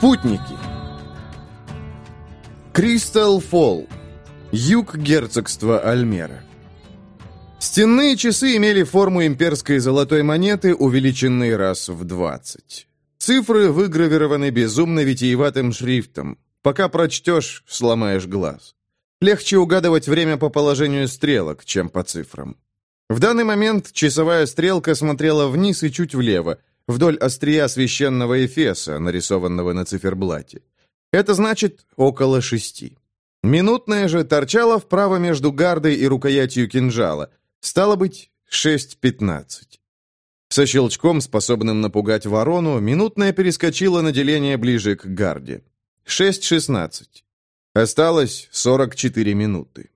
Путники. Кристал Фолл. Юг герцогства Альмера. Стенные часы имели форму имперской золотой монеты, увеличенной раз в 20. Цифры выгравированы безумно витиеватым шрифтом. Пока прочтешь, сломаешь глаз. Легче угадывать время по положению стрелок, чем по цифрам. В данный момент часовая стрелка смотрела вниз и чуть влево, вдоль острия священного Эфеса, нарисованного на циферблате. Это значит около шести. Минутная же торчала вправо между гардой и рукоятью кинжала. Стало быть, шесть пятнадцать. Со щелчком, способным напугать ворону, минутная перескочила на деление ближе к гарде. Шесть шестнадцать. Осталось сорок четыре минуты.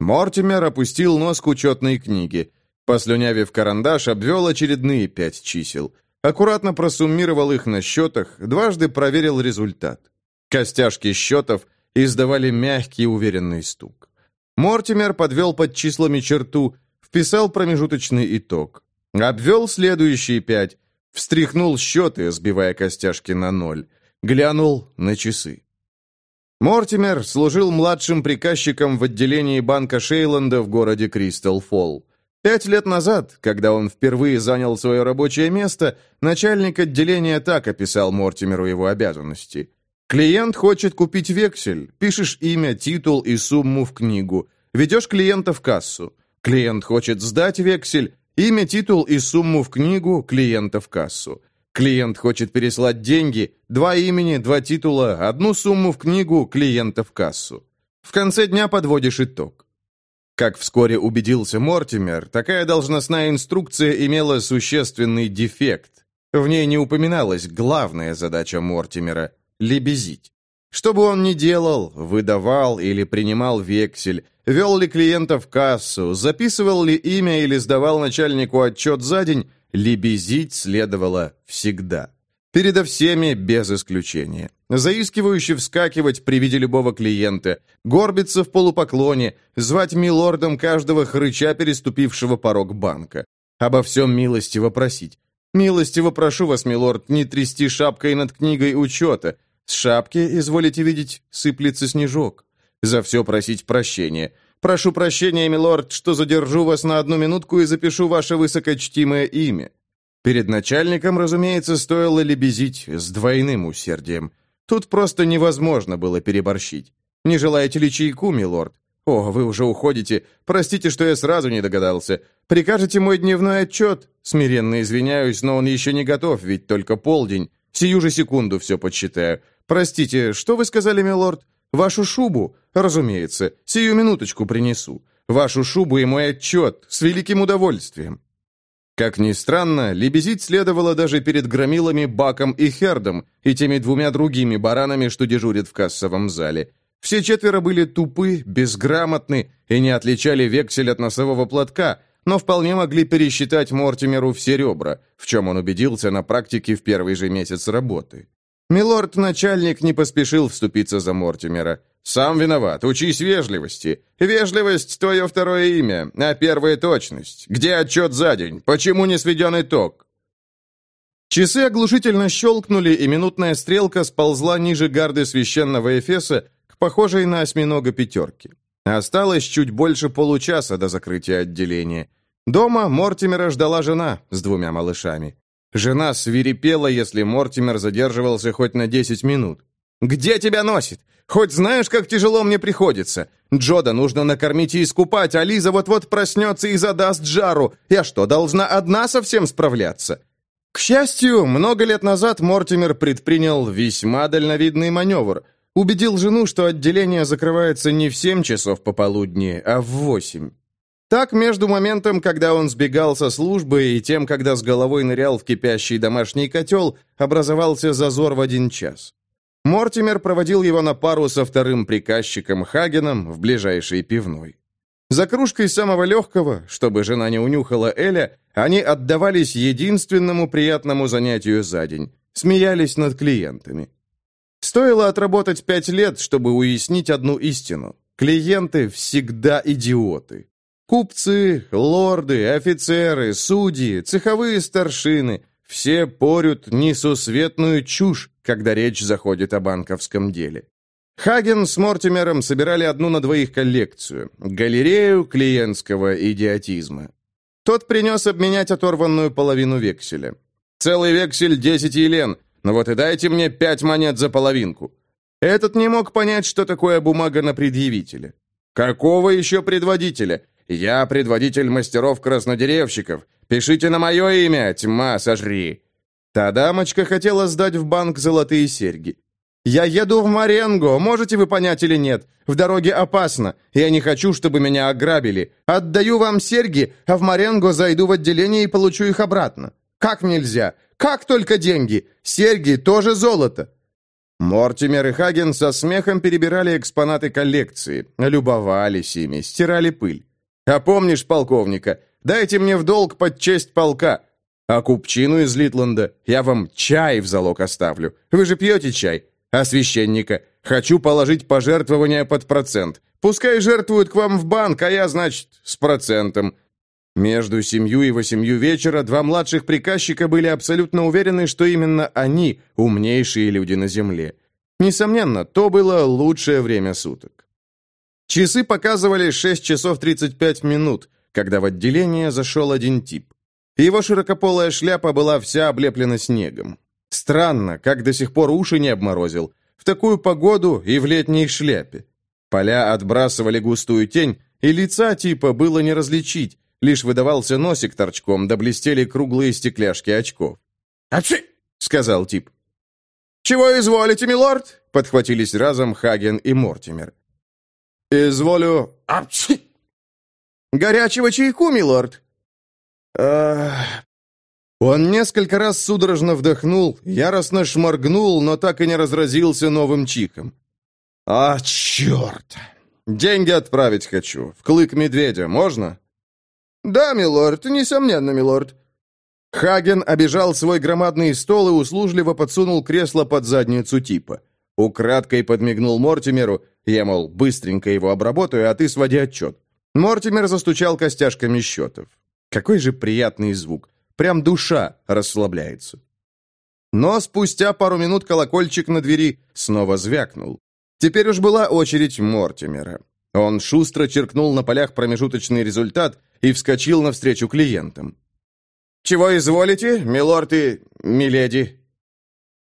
Мортимер опустил нос к учетной книге. Послюнявив карандаш, обвел очередные пять чисел. Аккуратно просуммировал их на счетах, дважды проверил результат. Костяшки счетов издавали мягкий уверенный стук. Мортимер подвел под числами черту, вписал промежуточный итог. Обвел следующие пять, встряхнул счеты, сбивая костяшки на ноль. Глянул на часы. Мортимер служил младшим приказчиком в отделении банка Шейланда в городе Кристал Фолл. Пять лет назад, когда он впервые занял свое рабочее место, начальник отделения так описал Мортимеру его обязанности. «Клиент хочет купить вексель, пишешь имя, титул и сумму в книгу, ведешь клиента в кассу. Клиент хочет сдать вексель, имя, титул и сумму в книгу, клиента в кассу. Клиент хочет переслать деньги, два имени, два титула, одну сумму в книгу, клиента в кассу. В конце дня подводишь итог. Как вскоре убедился Мортимер, такая должностная инструкция имела существенный дефект. В ней не упоминалась главная задача Мортимера – лебезить. Что бы он ни делал, выдавал или принимал вексель, вел ли клиента в кассу, записывал ли имя или сдавал начальнику отчет за день, Лебезить следовало всегда. Передо всеми без исключения. Заискивающе вскакивать при виде любого клиента, горбиться в полупоклоне, звать милордом каждого хрыча, переступившего порог банка. Обо всем милостиво просить. «Милостиво прошу вас, милорд, не трясти шапкой над книгой учета. С шапки, изволите видеть, сыплется снежок. За все просить прощения. Прошу прощения, милорд, что задержу вас на одну минутку и запишу ваше высокочтимое имя». Перед начальником, разумеется, стоило лебезить с двойным усердием. Тут просто невозможно было переборщить. «Не желаете ли чайку, милорд?» «О, вы уже уходите. Простите, что я сразу не догадался. Прикажете мой дневной отчет?» Смиренно извиняюсь, но он еще не готов, ведь только полдень. Сию же секунду все подсчитаю. Простите, что вы сказали, милорд? Вашу шубу? Разумеется, сию минуточку принесу. Вашу шубу и мой отчет, с великим удовольствием». Как ни странно, лебезить следовало даже перед громилами Баком и Хердом и теми двумя другими баранами, что дежурят в кассовом зале. Все четверо были тупы, безграмотны и не отличали вексель от носового платка, но вполне могли пересчитать Мортимеру все ребра, в чем он убедился на практике в первый же месяц работы. Милорд-начальник не поспешил вступиться за Мортимера. «Сам виноват. Учись вежливости. Вежливость — твое второе имя, а первая — точность. Где отчет за день? Почему не сведен итог?» Часы оглушительно щелкнули, и минутная стрелка сползла ниже гарды священного Эфеса к похожей на осьминога пятерке. Осталось чуть больше получаса до закрытия отделения. Дома Мортимера ждала жена с двумя малышами. Жена свирепела, если Мортимер задерживался хоть на 10 минут. «Где тебя носит? Хоть знаешь, как тяжело мне приходится. Джода нужно накормить и искупать, а Лиза вот-вот проснется и задаст жару. Я что, должна одна совсем справляться?» К счастью, много лет назад Мортимер предпринял весьма дальновидный маневр. Убедил жену, что отделение закрывается не в 7 часов пополудни, а в 8. Так, между моментом, когда он сбегал со службы, и тем, когда с головой нырял в кипящий домашний котел, образовался зазор в один час. Мортимер проводил его на пару со вторым приказчиком Хагеном в ближайшей пивной. За кружкой самого легкого, чтобы жена не унюхала Эля, они отдавались единственному приятному занятию за день – смеялись над клиентами. Стоило отработать пять лет, чтобы уяснить одну истину – клиенты всегда идиоты. Купцы, лорды, офицеры, судьи, цеховые старшины – все порют несусветную чушь, когда речь заходит о банковском деле. Хаген с Мортимером собирали одну на двоих коллекцию – галерею клиентского идиотизма. Тот принес обменять оторванную половину векселя. Целый вексель 10 елен, но вот и дайте мне пять монет за половинку. Этот не мог понять, что такое бумага на предъявителя. Какого еще предводителя? Я предводитель мастеров-краснодеревщиков. Пишите на мое имя, тьма сожри. Та дамочка хотела сдать в банк золотые серьги. «Я еду в Маренго, можете вы понять или нет? В дороге опасно. Я не хочу, чтобы меня ограбили. Отдаю вам серьги, а в Маренго зайду в отделение и получу их обратно. Как нельзя? Как только деньги? Серьги тоже золото. Мортимер и Хаген со смехом перебирали экспонаты коллекции, любовались ими, стирали пыль. «А помнишь полковника? Дайте мне в долг под честь полка. А купчину из Литланда я вам чай в залог оставлю. Вы же пьете чай. А священника? Хочу положить пожертвования под процент. Пускай жертвуют к вам в банк, а я, значит, с процентом. Между семью и восемью вечера два младших приказчика были абсолютно уверены, что именно они – умнейшие люди на земле. Несомненно, то было лучшее время суток. Часы показывали 6 часов 35 минут, когда в отделение зашел один тип. Его широкополая шляпа была вся облеплена снегом. Странно, как до сих пор уши не обморозил. В такую погоду и в летней шляпе. Поля отбрасывали густую тень, и лица типа было не различить, Лишь выдавался носик торчком, да блестели круглые стекляшки очков. «Апчи!» — сказал тип. «Чего изволите, милорд?» — подхватились разом Хаген и Мортимер. «Изволю...» «Апчи!» «Горячего чайку, милорд?» Он несколько раз судорожно вдохнул, яростно шморгнул, но так и не разразился новым чихом. «А, черт! Деньги отправить хочу. В клык медведя. Можно?» «Да, милорд, несомненно, милорд». Хаген обижал свой громадный стол и услужливо подсунул кресло под задницу типа. Украдкой подмигнул Мортимеру, я, мол, быстренько его обработаю, а ты своди отчет. Мортимер застучал костяшками счетов. Какой же приятный звук. Прям душа расслабляется. Но спустя пару минут колокольчик на двери снова звякнул. Теперь уж была очередь Мортимера. Он шустро черкнул на полях промежуточный результат и вскочил навстречу клиентам. «Чего изволите, милорд и миледи?»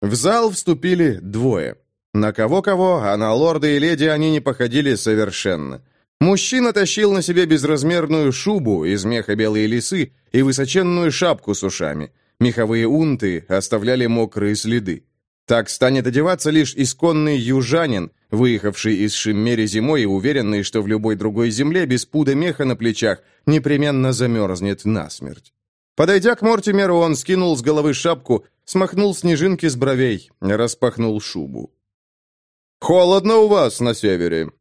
В зал вступили двое. На кого-кого, а на лорда и леди они не походили совершенно. Мужчина тащил на себе безразмерную шубу из меха белой лисы и высоченную шапку с ушами. Меховые унты оставляли мокрые следы. Так станет одеваться лишь исконный южанин, выехавший из Шиммери зимой и уверенный, что в любой другой земле без пуда меха на плечах непременно замерзнет насмерть. Подойдя к Мортимеру, он скинул с головы шапку, смахнул снежинки с бровей, распахнул шубу. «Холодно у вас на севере».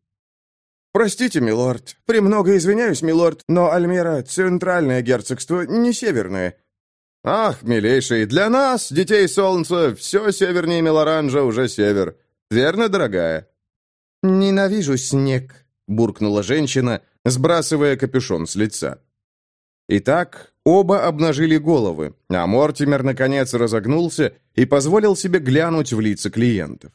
«Простите, милорд. Премного извиняюсь, милорд, но Альмера — центральное герцогство, не северное. «Ах, милейший, для нас, детей солнца, все севернее Мелоранжа уже север. Верно, дорогая?» «Ненавижу снег», — буркнула женщина, сбрасывая капюшон с лица. Итак, оба обнажили головы, а Мортимер, наконец, разогнулся и позволил себе глянуть в лица клиентов.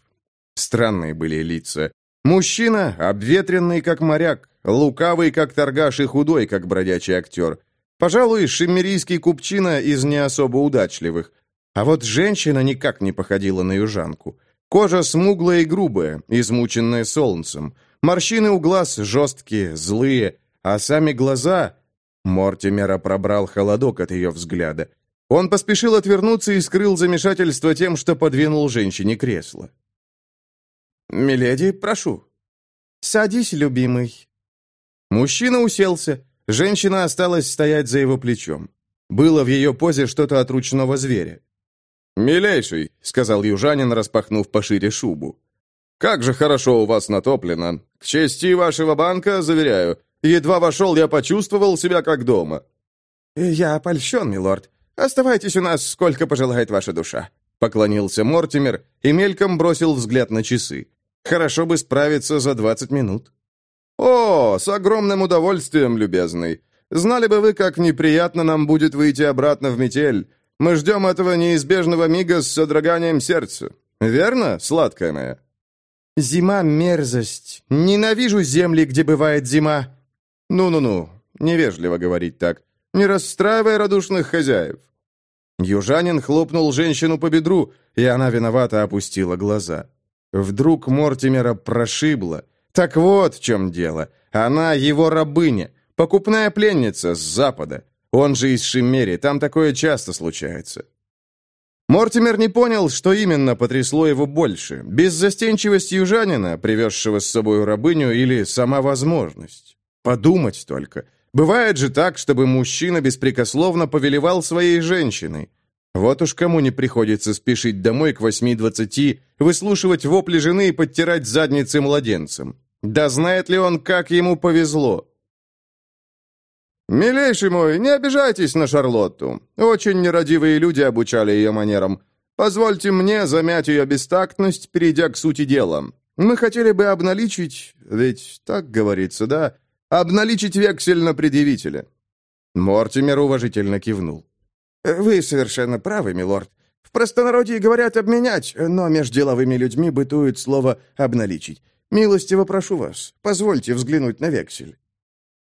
Странные были лица. Мужчина, обветренный, как моряк, лукавый, как торгаш, и худой, как бродячий актер — Пожалуй, шиммерийский купчина из не особо удачливых. А вот женщина никак не походила на южанку. Кожа смуглая и грубая, измученная солнцем. Морщины у глаз жесткие, злые, а сами глаза... Мортимера пробрал холодок от ее взгляда. Он поспешил отвернуться и скрыл замешательство тем, что подвинул женщине кресло. «Миледи, прошу». «Садись, любимый». Мужчина уселся, Женщина осталась стоять за его плечом. Было в ее позе что-то от ручного зверя. «Милейший», — сказал южанин, распахнув пошире шубу. «Как же хорошо у вас натоплено. К чести вашего банка, заверяю, едва вошел, я почувствовал себя как дома». «Я опольщен, милорд. Оставайтесь у нас, сколько пожелает ваша душа», — поклонился Мортимер и мельком бросил взгляд на часы. «Хорошо бы справиться за двадцать минут». «О, с огромным удовольствием, любезный. Знали бы вы, как неприятно нам будет выйти обратно в метель. Мы ждем этого неизбежного мига с содроганием сердца. Верно, сладкая моя?» «Зима — мерзость. Ненавижу земли, где бывает зима». «Ну-ну-ну, невежливо говорить так. Не расстраивай радушных хозяев». Южанин хлопнул женщину по бедру, и она виновато опустила глаза. Вдруг Мортимера прошибло. Так вот в чем дело. Она его рабыня, покупная пленница с запада. Он же из Шиммери, там такое часто случается. Мортимер не понял, что именно потрясло его больше. Беззастенчивость южанина, привезшего с собой рабыню, или сама возможность. Подумать только. Бывает же так, чтобы мужчина беспрекословно повелевал своей женщиной. Вот уж кому не приходится спешить домой к 8.20, выслушивать вопли жены и подтирать задницы младенцам. Да знает ли он, как ему повезло? «Милейший мой, не обижайтесь на Шарлотту. Очень нерадивые люди обучали ее манерам. Позвольте мне замять ее бестактность, перейдя к сути дела. Мы хотели бы обналичить, ведь так говорится, да, обналичить вексель на предъявителя». Мортимер уважительно кивнул. «Вы совершенно правы, милорд. В простонародье говорят «обменять», но между деловыми людьми бытует слово «обналичить». Милостиво прошу вас, позвольте взглянуть на вексель».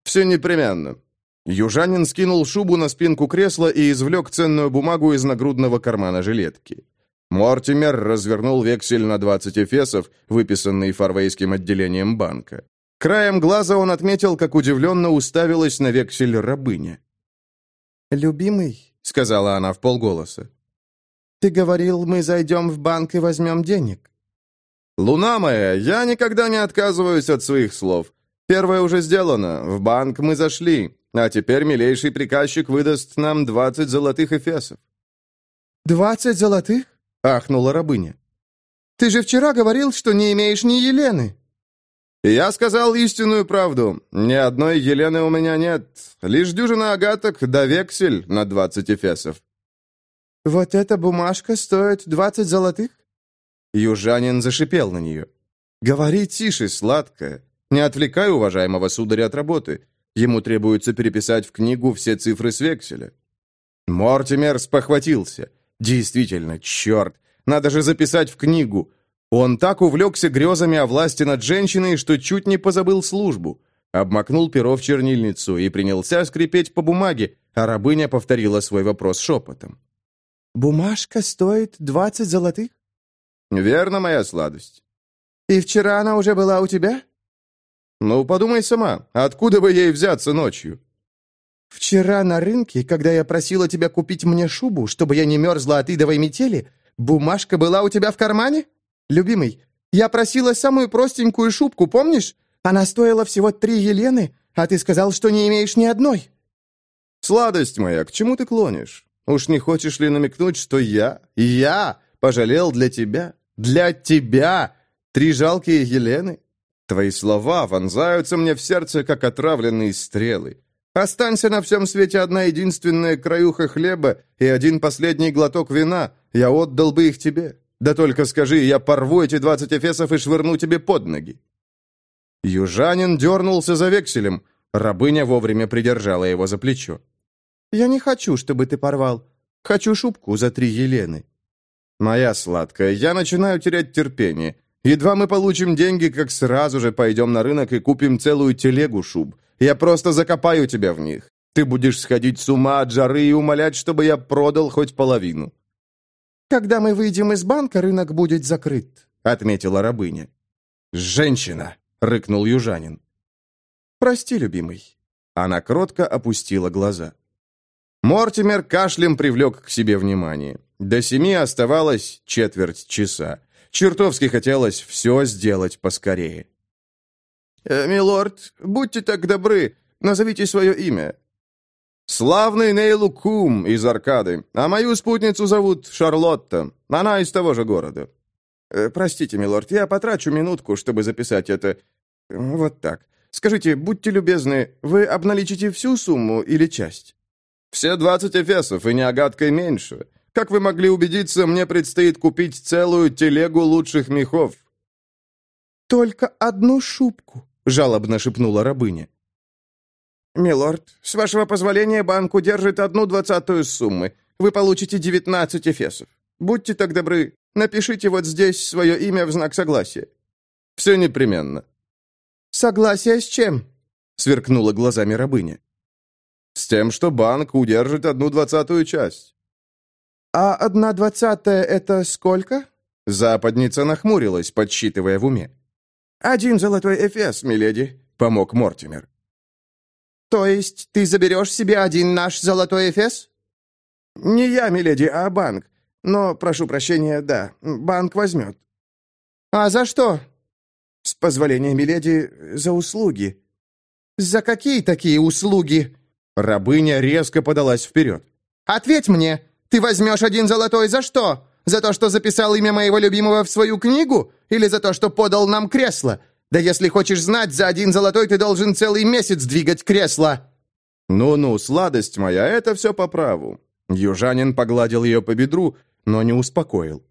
«Все непременно». Южанин скинул шубу на спинку кресла и извлек ценную бумагу из нагрудного кармана жилетки. Мортимер развернул вексель на 20 эфесов, выписанный фарвейским отделением банка. Краем глаза он отметил, как удивленно уставилась на вексель рабыня. «Любимый», — сказала она в полголоса, — «ты говорил, мы зайдем в банк и возьмем денег». «Луна моя, я никогда не отказываюсь от своих слов. Первое уже сделано, в банк мы зашли, а теперь милейший приказчик выдаст нам двадцать золотых эфесов». «Двадцать золотых?» — ахнула рабыня. «Ты же вчера говорил, что не имеешь ни Елены». «Я сказал истинную правду. Ни одной Елены у меня нет. Лишь дюжина агаток да вексель на двадцать эфесов». «Вот эта бумажка стоит двадцать золотых?» Южанин зашипел на нее. «Говори тише, сладкая. Не отвлекай уважаемого сударя от работы. Ему требуется переписать в книгу все цифры с векселя». Мортимер спохватился. «Действительно, черт! Надо же записать в книгу. Он так увлекся грезами о власти над женщиной, что чуть не позабыл службу. Обмакнул перо в чернильницу и принялся скрипеть по бумаге, а рабыня повторила свой вопрос шепотом. «Бумажка стоит двадцать золотых?» «Верно, моя сладость». «И вчера она уже была у тебя?» «Ну, подумай сама, откуда бы ей взяться ночью?» «Вчера на рынке, когда я просила тебя купить мне шубу, чтобы я не мерзла от идовой метели, бумажка была у тебя в кармане?» «Любимый, я просила самую простенькую шубку, помнишь? Она стоила всего три елены, а ты сказал, что не имеешь ни одной». «Сладость моя, к чему ты клонишь? Уж не хочешь ли намекнуть, что я, я пожалел для тебя, для тебя, три жалкие Елены? Твои слова вонзаются мне в сердце, как отравленные стрелы. Останься на всем свете одна единственная краюха хлеба и один последний глоток вина, я отдал бы их тебе. Да только скажи, я порву эти двадцать эфесов и швырну тебе под ноги». Южанин дернулся за векселем. Рабыня вовремя придержала его за плечо. «Я не хочу, чтобы ты порвал. Хочу шубку за три Елены». «Моя сладкая, я начинаю терять терпение. Едва мы получим деньги, как сразу же пойдем на рынок и купим целую телегу шуб. Я просто закопаю тебя в них. Ты будешь сходить с ума от жары и умолять, чтобы я продал хоть половину. «Когда мы выйдем из банка, рынок будет закрыт», — отметила рабыня. «Женщина!» — рыкнул южанин. «Прости, любимый». Она кротко опустила глаза. Мортимер кашлем привлек к себе внимание. До семи оставалось четверть часа. Чертовски хотелось все сделать поскорее. «Э, «Милорд, будьте так добры, назовите свое имя», «Славный Нейлу Кум из Аркады, а мою спутницу зовут Шарлотта. Она из того же города». Э, «Простите, милорд, я потрачу минутку, чтобы записать это. Вот так. Скажите, будьте любезны, вы обналичите всю сумму или часть?» «Все двадцать эфесов, и не огаткой меньше. Как вы могли убедиться, мне предстоит купить целую телегу лучших мехов». «Только одну шубку», — жалобно шепнула рабыня. «Милорд, с вашего позволения банк удержит одну двадцатую суммы. вы получите 19 эфесов. Будьте так добры, напишите вот здесь свое имя в знак согласия». «Все непременно». «Согласие с чем?» — сверкнула глазами рабыня. «С тем, что банк удержит одну двадцатую часть». «А одна двадцатая — это сколько?» Западница нахмурилась, подсчитывая в уме. «Один золотой эфес, миледи», — помог Мортимер. «То есть ты заберешь себе один наш золотой эфес?» «Не я, миледи, а банк. Но, прошу прощения, да, банк возьмет». «А за что?» «С позволения, миледи, за услуги». «За какие такие услуги?» Рабыня резко подалась вперед. «Ответь мне, ты возьмешь один золотой за что? За то, что записал имя моего любимого в свою книгу? Или за то, что подал нам кресло? Да если хочешь знать, за один золотой ты должен целый месяц двигать кресло!» «Ну-ну, сладость моя, это все по праву». Южанин погладил ее по бедру, но не успокоил.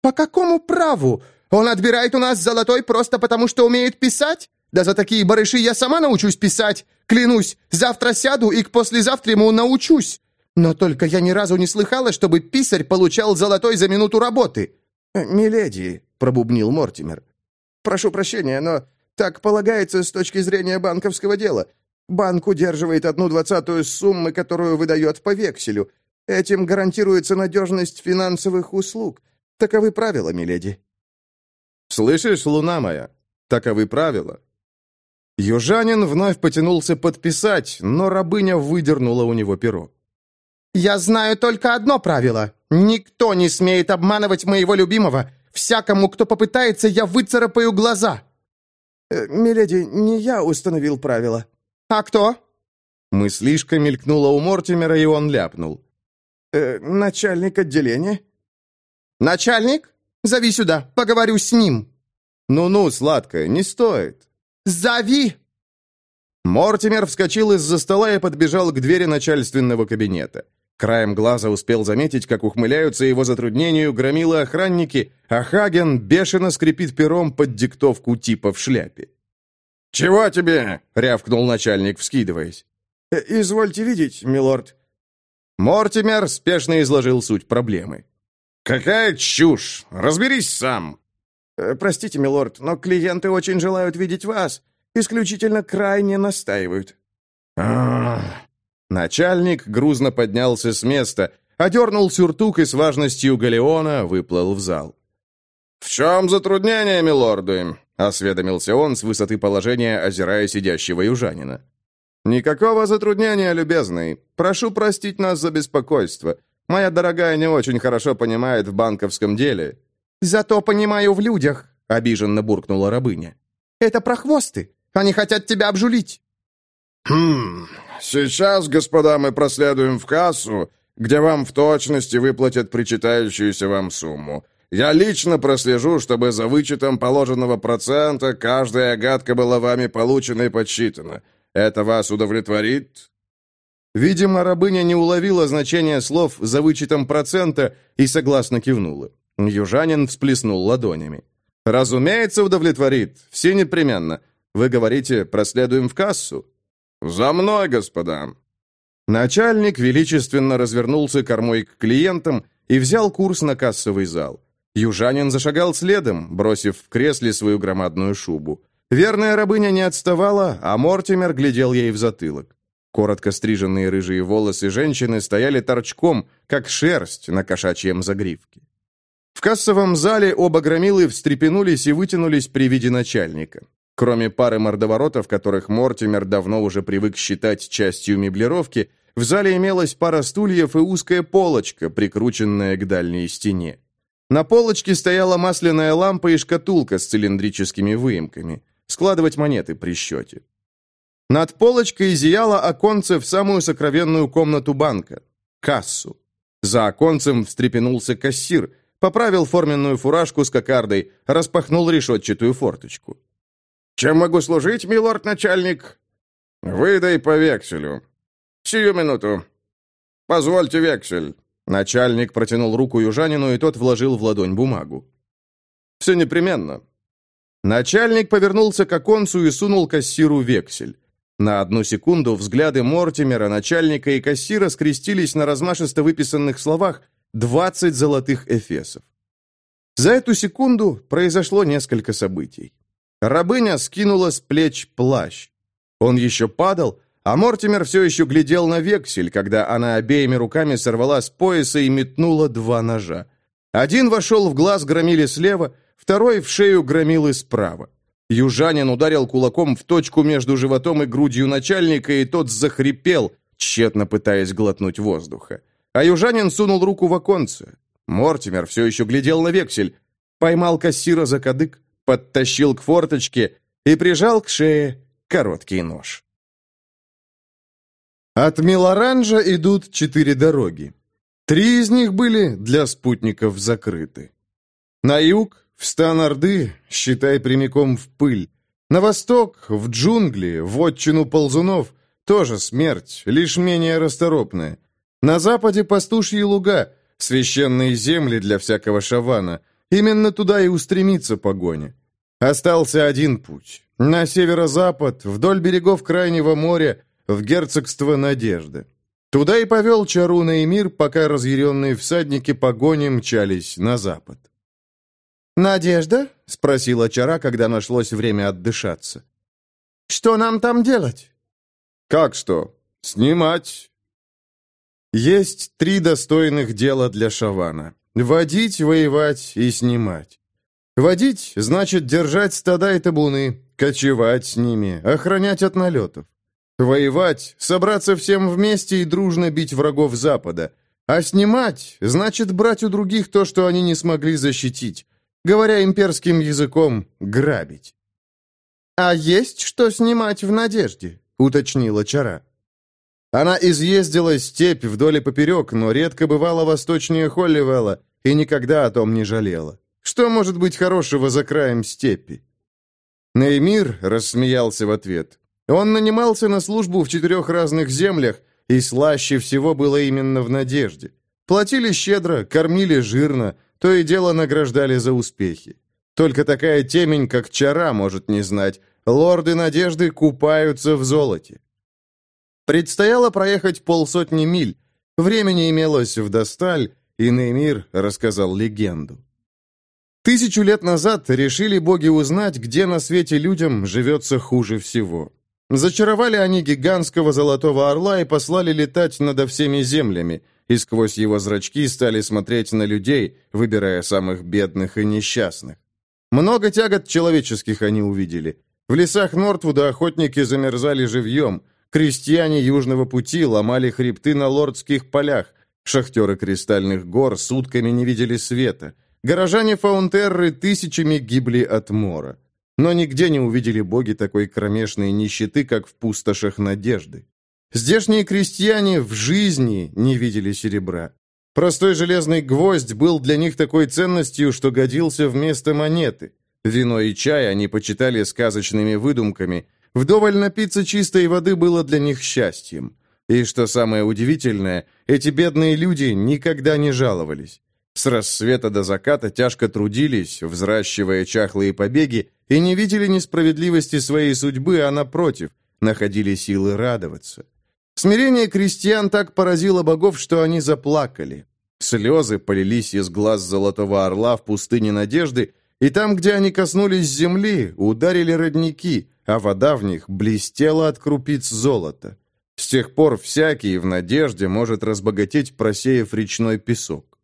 «По какому праву? Он отбирает у нас золотой просто потому, что умеет писать? Да за такие барыши я сама научусь писать. Клянусь, завтра сяду и к послезавтраму научусь. Но только я ни разу не слыхала, чтобы писарь получал золотой за минуту работы». «Э, «Миледи», — пробубнил Мортимер, — «прошу прощения, но так полагается с точки зрения банковского дела. Банк удерживает одну двадцатую суммы, которую выдает по векселю. Этим гарантируется надежность финансовых услуг. Таковы правила, миледи». «Слышишь, луна моя, таковы правила». Южанин вновь потянулся подписать, но рабыня выдернула у него перо. «Я знаю только одно правило. Никто не смеет обманывать моего любимого. Всякому, кто попытается, я выцарапаю глаза». Э, «Миледи, не я установил правила». «А кто?» Мыслишка мелькнула у Мортимера, и он ляпнул. Э, «Начальник отделения». «Начальник? Зови сюда, поговорю с ним». «Ну-ну, сладкая, не стоит». «Зови!» Мортимер вскочил из-за стола и подбежал к двери начальственного кабинета. Краем глаза успел заметить, как ухмыляются его затруднению громилы охранники, а Хаген бешено скрипит пером под диктовку типа в шляпе. «Чего тебе?» — рявкнул начальник, вскидываясь. «Э, «Извольте видеть, милорд». Мортимер спешно изложил суть проблемы. «Какая чушь! Разберись сам!» «Э, «Простите, милорд, но клиенты очень желают видеть вас. Исключительно крайне настаивают». «Ах...» Начальник грузно поднялся с места, одернул сюртук и с важностью галеона выплыл в зал. «В чем затруднение, милорды?» — осведомился он с высоты положения, озирая сидящего южанина. «Никакого затруднения, любезный. Прошу простить нас за беспокойство. Моя дорогая не очень хорошо понимает в банковском деле». «Зато понимаю в людях», — обиженно буркнула рабыня. «Это прохвосты. Они хотят тебя обжулить». «Хм, сейчас, господа, мы проследуем в кассу, где вам в точности выплатят причитающуюся вам сумму. Я лично прослежу, чтобы за вычетом положенного процента каждая гадка была вами получена и подсчитана. Это вас удовлетворит?» Видимо, рабыня не уловила значения слов «за вычетом процента» и согласно кивнула. Южанин всплеснул ладонями. «Разумеется, удовлетворит. Все непременно. Вы говорите, проследуем в кассу?» «За мной, господа!» Начальник величественно развернулся кормой к клиентам и взял курс на кассовый зал. Южанин зашагал следом, бросив в кресле свою громадную шубу. Верная рабыня не отставала, а Мортимер глядел ей в затылок. Коротко стриженные рыжие волосы женщины стояли торчком, как шерсть на кошачьем загривке. В кассовом зале оба громилы встрепенулись и вытянулись при виде начальника. Кроме пары мордоворотов, которых Мортимер давно уже привык считать частью меблировки, в зале имелась пара стульев и узкая полочка, прикрученная к дальней стене. На полочке стояла масляная лампа и шкатулка с цилиндрическими выемками. Складывать монеты при счете. Над полочкой зияло оконце в самую сокровенную комнату банка – кассу. За оконцем встрепенулся кассир, поправил форменную фуражку с кокардой, распахнул решетчатую форточку. «Чем могу служить, милорд-начальник?» «Выдай по векселю». «Сию минуту». «Позвольте вексель». Начальник протянул руку южанину, и тот вложил в ладонь бумагу. «Все непременно». Начальник повернулся к оконцу и сунул кассиру вексель. На одну секунду взгляды Мортимера, начальника и кассира скрестились на размашисто выписанных словах «20 золотых эфесов». За эту секунду произошло несколько событий. Рабыня скинула с плеч плащ. Он еще падал, а Мортимер все еще глядел на вексель, когда она обеими руками сорвала с пояса и метнула два ножа. Один вошел в глаз громили слева, второй в шею громилы справа. Южанин ударил кулаком в точку между животом и грудью начальника, и тот захрипел, тщетно пытаясь глотнуть воздуха. А южанин сунул руку в оконце. Мортимер все еще глядел на вексель, поймал кассира за кадык, подтащил к форточке и прижал к шее короткий нож. От Милоранжа идут четыре дороги. Три из них были для спутников закрыты. На юг в стан Орды, считай прямиком в пыль. На восток, в джунгли, в отчину ползунов, тоже смерть, лишь менее расторопная. На западе пастушьи луга, священные земли для всякого шавана. Именно туда и устремится погоня. Остался один путь. На северо-запад, вдоль берегов Крайнего моря, в герцогство Надежды. Туда и повел Чаруна и мир, пока разъяренные всадники погони мчались на запад. «Надежда?» — спросила Чара, когда нашлось время отдышаться. «Что нам там делать?» «Как что? Снимать». Есть три достойных дела для Шавана. Водить, воевать и снимать. Водить значит держать стада и табуны, кочевать с ними, охранять от налетов. Воевать, собраться всем вместе и дружно бить врагов Запада. А снимать значит брать у других то, что они не смогли защитить, Говоря имперским языком, грабить. «А есть что снимать в надежде?» — уточнила Чара. Она изъездила степь вдоль и поперек, но редко бывала восточнее Холливелла и никогда о том не жалела. Что может быть хорошего за краем степи? Неймир рассмеялся в ответ. Он нанимался на службу в четырех разных землях, и слаще всего было именно в надежде. Платили щедро, кормили жирно, то и дело награждали за успехи. Только такая темень, как Чара, может не знать. Лорды Надежды купаются в золоте. Предстояло проехать полсотни миль. Времени имелось в досталь, и Неймир рассказал легенду. Тысячу лет назад решили боги узнать, где на свете людям живется хуже всего. Зачаровали они гигантского золотого орла и послали летать над всеми землями – и сквозь его зрачки стали смотреть на людей, выбирая самых бедных и несчастных. Много тягот человеческих они увидели. В лесах Нортвуда охотники замерзали живьем, крестьяне Южного пути ломали хребты на лордских полях, шахтеры Кристальных гор сутками не видели света, горожане Фаунтерры тысячами гибли от мора. Но нигде не увидели боги такой кромешной нищеты, как в пустошах надежды. Здешние крестьяне в жизни не видели серебра. Простой железный гвоздь был для них такой ценностью, что годился вместо монеты. Вино и чай они почитали сказочными выдумками. Вдоволь напиться чистой воды было для них счастьем. И что самое удивительное, эти бедные люди никогда не жаловались. С рассвета до заката тяжко трудились, взращивая чахлые побеги, и не видели несправедливости своей судьбы, а напротив, находили силы радоваться. Смирение крестьян так поразило богов, что они заплакали. Слезы полились из глаз золотого орла в пустыне надежды, и там, где они коснулись земли, ударили родники, а вода в них блестела от крупиц золота. С тех пор всякий в надежде может разбогатеть, просеяв речной песок.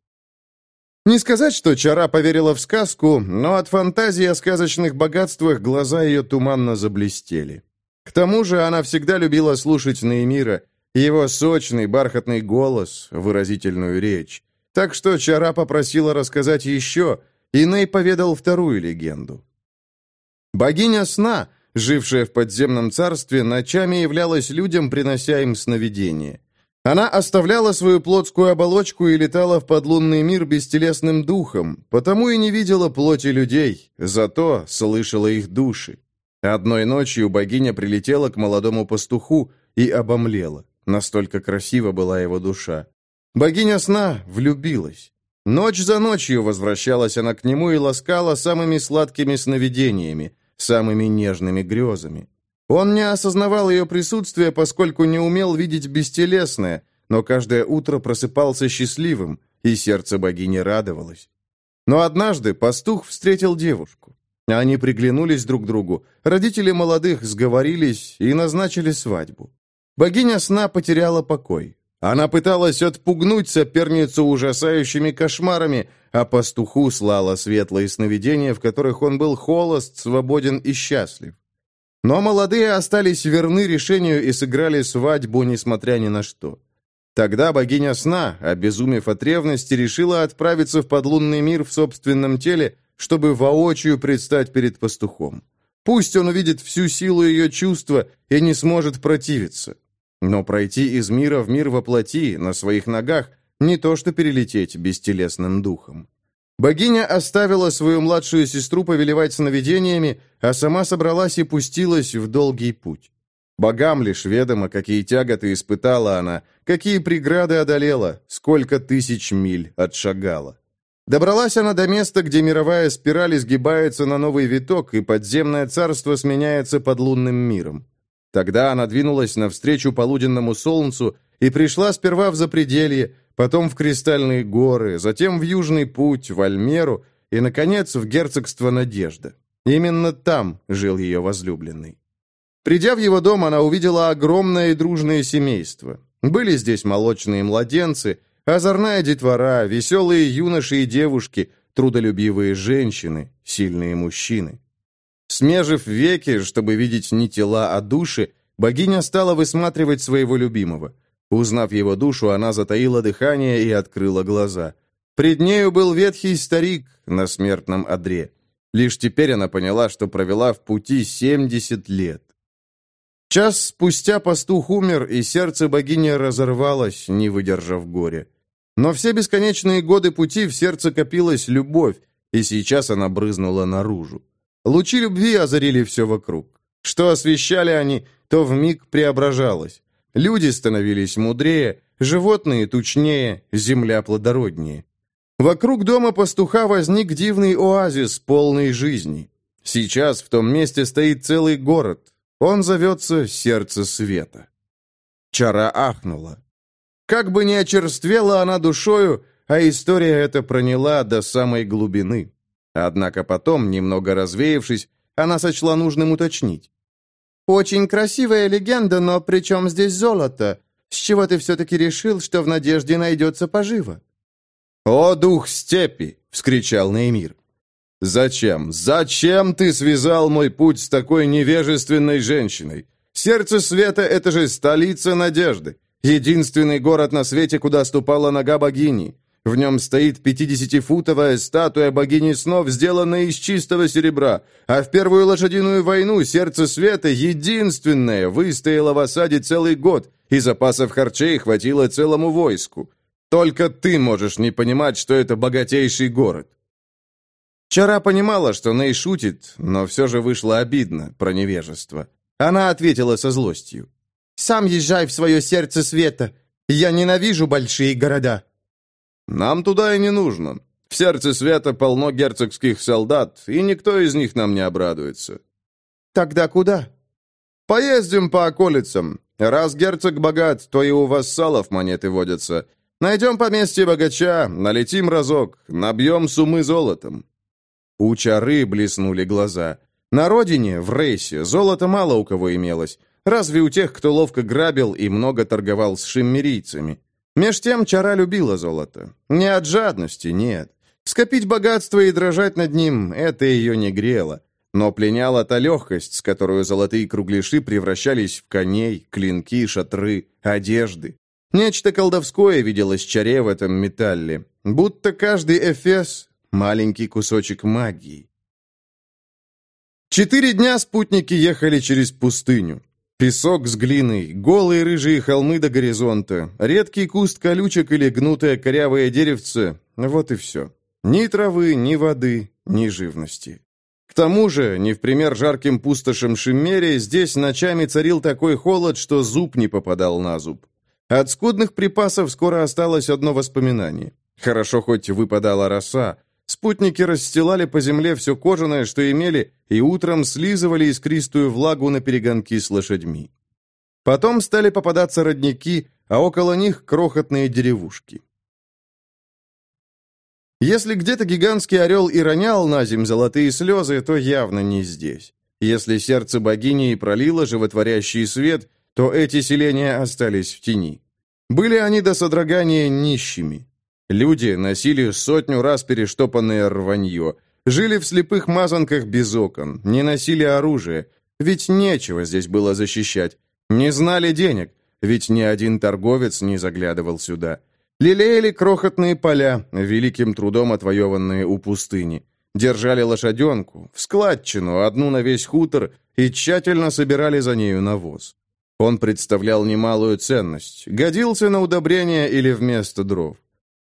Не сказать, что Чара поверила в сказку, но от фантазии о сказочных богатствах глаза ее туманно заблестели. К тому же она всегда любила слушать Наимира, его сочный бархатный голос, выразительную речь. Так что Чара попросила рассказать еще, и Ней поведал вторую легенду. Богиня сна, жившая в подземном царстве, ночами являлась людям, принося им сновидения. Она оставляла свою плотскую оболочку и летала в подлунный мир бестелесным духом, потому и не видела плоти людей, зато слышала их души. Одной ночью богиня прилетела к молодому пастуху и обомлела. Настолько красива была его душа. Богиня сна влюбилась. Ночь за ночью возвращалась она к нему и ласкала самыми сладкими сновидениями, самыми нежными грезами. Он не осознавал ее присутствия, поскольку не умел видеть бестелесное, но каждое утро просыпался счастливым, и сердце богини радовалось. Но однажды пастух встретил девушку. Они приглянулись друг другу, родители молодых сговорились и назначили свадьбу. Богиня сна потеряла покой. Она пыталась отпугнуть соперницу ужасающими кошмарами, а пастуху слала светлые сновидения, в которых он был холост, свободен и счастлив. Но молодые остались верны решению и сыграли свадьбу, несмотря ни на что. Тогда богиня сна, обезумев от ревности, решила отправиться в подлунный мир в собственном теле, чтобы воочию предстать перед пастухом. Пусть он увидит всю силу ее чувства и не сможет противиться. Но пройти из мира в мир воплоти на своих ногах не то что перелететь бестелесным духом. Богиня оставила свою младшую сестру повелевать сновидениями, а сама собралась и пустилась в долгий путь. Богам лишь ведомо, какие тяготы испытала она, какие преграды одолела, сколько тысяч миль отшагала. Добралась она до места, где мировая спираль изгибается на новый виток, и подземное царство сменяется под лунным миром. Тогда она двинулась навстречу полуденному солнцу и пришла сперва в запределье, потом в Кристальные горы, затем в Южный путь, в Альмеру и, наконец, в герцогство Надежда. Именно там жил ее возлюбленный. Придя в его дом, она увидела огромное и дружное семейство. Были здесь молочные младенцы, озорная детвора, веселые юноши и девушки, трудолюбивые женщины, сильные мужчины. Смежив веки, чтобы видеть не тела, а души, богиня стала высматривать своего любимого. Узнав его душу, она затаила дыхание и открыла глаза. Пред нею был ветхий старик на смертном одре. Лишь теперь она поняла, что провела в пути семьдесят лет. Час спустя пастух умер, и сердце богини разорвалось, не выдержав горя. Но все бесконечные годы пути в сердце копилась любовь, и сейчас она брызнула наружу. Лучи любви озарили все вокруг. Что освещали они, то вмиг преображалось. Люди становились мудрее, животные тучнее, земля плодороднее. Вокруг дома пастуха возник дивный оазис, полный жизни. Сейчас в том месте стоит целый город. Он зовется «Сердце света». Чара ахнула. Как бы ни очерствела она душою, а история эта проняла до самой глубины. Однако потом, немного развеявшись, она сочла нужным уточнить. «Очень красивая легенда, но при чем здесь золото? С чего ты все-таки решил, что в надежде найдется поживо?» «О, дух степи!» — вскричал Неймир. «Зачем? Зачем ты связал мой путь с такой невежественной женщиной? Сердце света — это же столица надежды, единственный город на свете, куда ступала нога богини. В нем стоит пятидесятифутовая статуя богини снов, сделанная из чистого серебра, а в Первую лошадиную войну сердце света, единственное, выстояло в осаде целый год, и запасов харчей хватило целому войску. Только ты можешь не понимать, что это богатейший город. Чара понимала, что Ней шутит, но все же вышло обидно про невежество. Она ответила со злостью. «Сам езжай в свое сердце света. Я ненавижу большие города». Нам туда и не нужно. В сердце света полно герцогских солдат, и никто из них нам не обрадуется. Тогда куда? Поездим по околицам. Раз герцог богат, то и у вассалов монеты водятся. Найдем поместье богача, налетим разок, набьем суммы золотом. У чары блеснули глаза. На родине, в рейсе, золота мало у кого имелось. Разве у тех, кто ловко грабил и много торговал с шиммерийцами? Меж тем Чара любила золото. Не от жадности, нет. Скопить богатство и дрожать над ним – это ее не грело. Но пленяла та легкость, с которой золотые кругляши превращались в коней, клинки, шатры, одежды. Нечто колдовское виделось Чаре в этом металле. Будто каждый эфес – маленький кусочек магии. Четыре дня спутники ехали через пустыню. Песок с глиной, голые рыжие холмы до горизонта, редкий куст колючек или гнутое корявое деревце — вот и все. Ни травы, ни воды, ни живности. К тому же, не в пример жарким пустошам Шиммере, здесь ночами царил такой холод, что зуб не попадал на зуб. От скудных припасов скоро осталось одно воспоминание. Хорошо хоть выпадала роса, Спутники расстилали по земле все кожаное, что имели, и утром слизывали искристую влагу на перегонки с лошадьми. Потом стали попадаться родники, а около них крохотные деревушки. Если где-то гигантский орел и ронял на земь золотые слезы, то явно не здесь. Если сердце богини и пролило животворящий свет, то эти селения остались в тени. Были они до содрогания нищими. Люди носили сотню раз перештопанное рванье, жили в слепых мазанках без окон, не носили оружие, ведь нечего здесь было защищать, не знали денег, ведь ни один торговец не заглядывал сюда. Лелеяли крохотные поля, великим трудом отвоеванные у пустыни. Держали лошаденку, в складчину, одну на весь хутор, и тщательно собирали за нею навоз. Он представлял немалую ценность, годился на удобрение или вместо дров.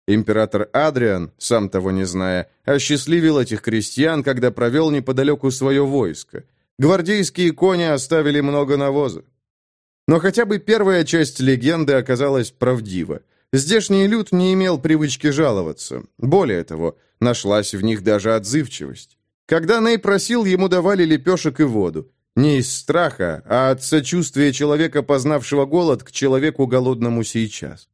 Император Адриан, сам того не зная, осчастливил этих крестьян, когда провел неподалеку свое войско. Гвардейские кони оставили много навоза. Но хотя бы первая часть легенды оказалась правдива. Здешний люд не имел привычки жаловаться. Более того, нашлась в них даже отзывчивость. Когда Ней просил, ему давали лепешек и воду. Не из страха, а от сочувствия человека, познавшего голод, к человеку голодному сейчас.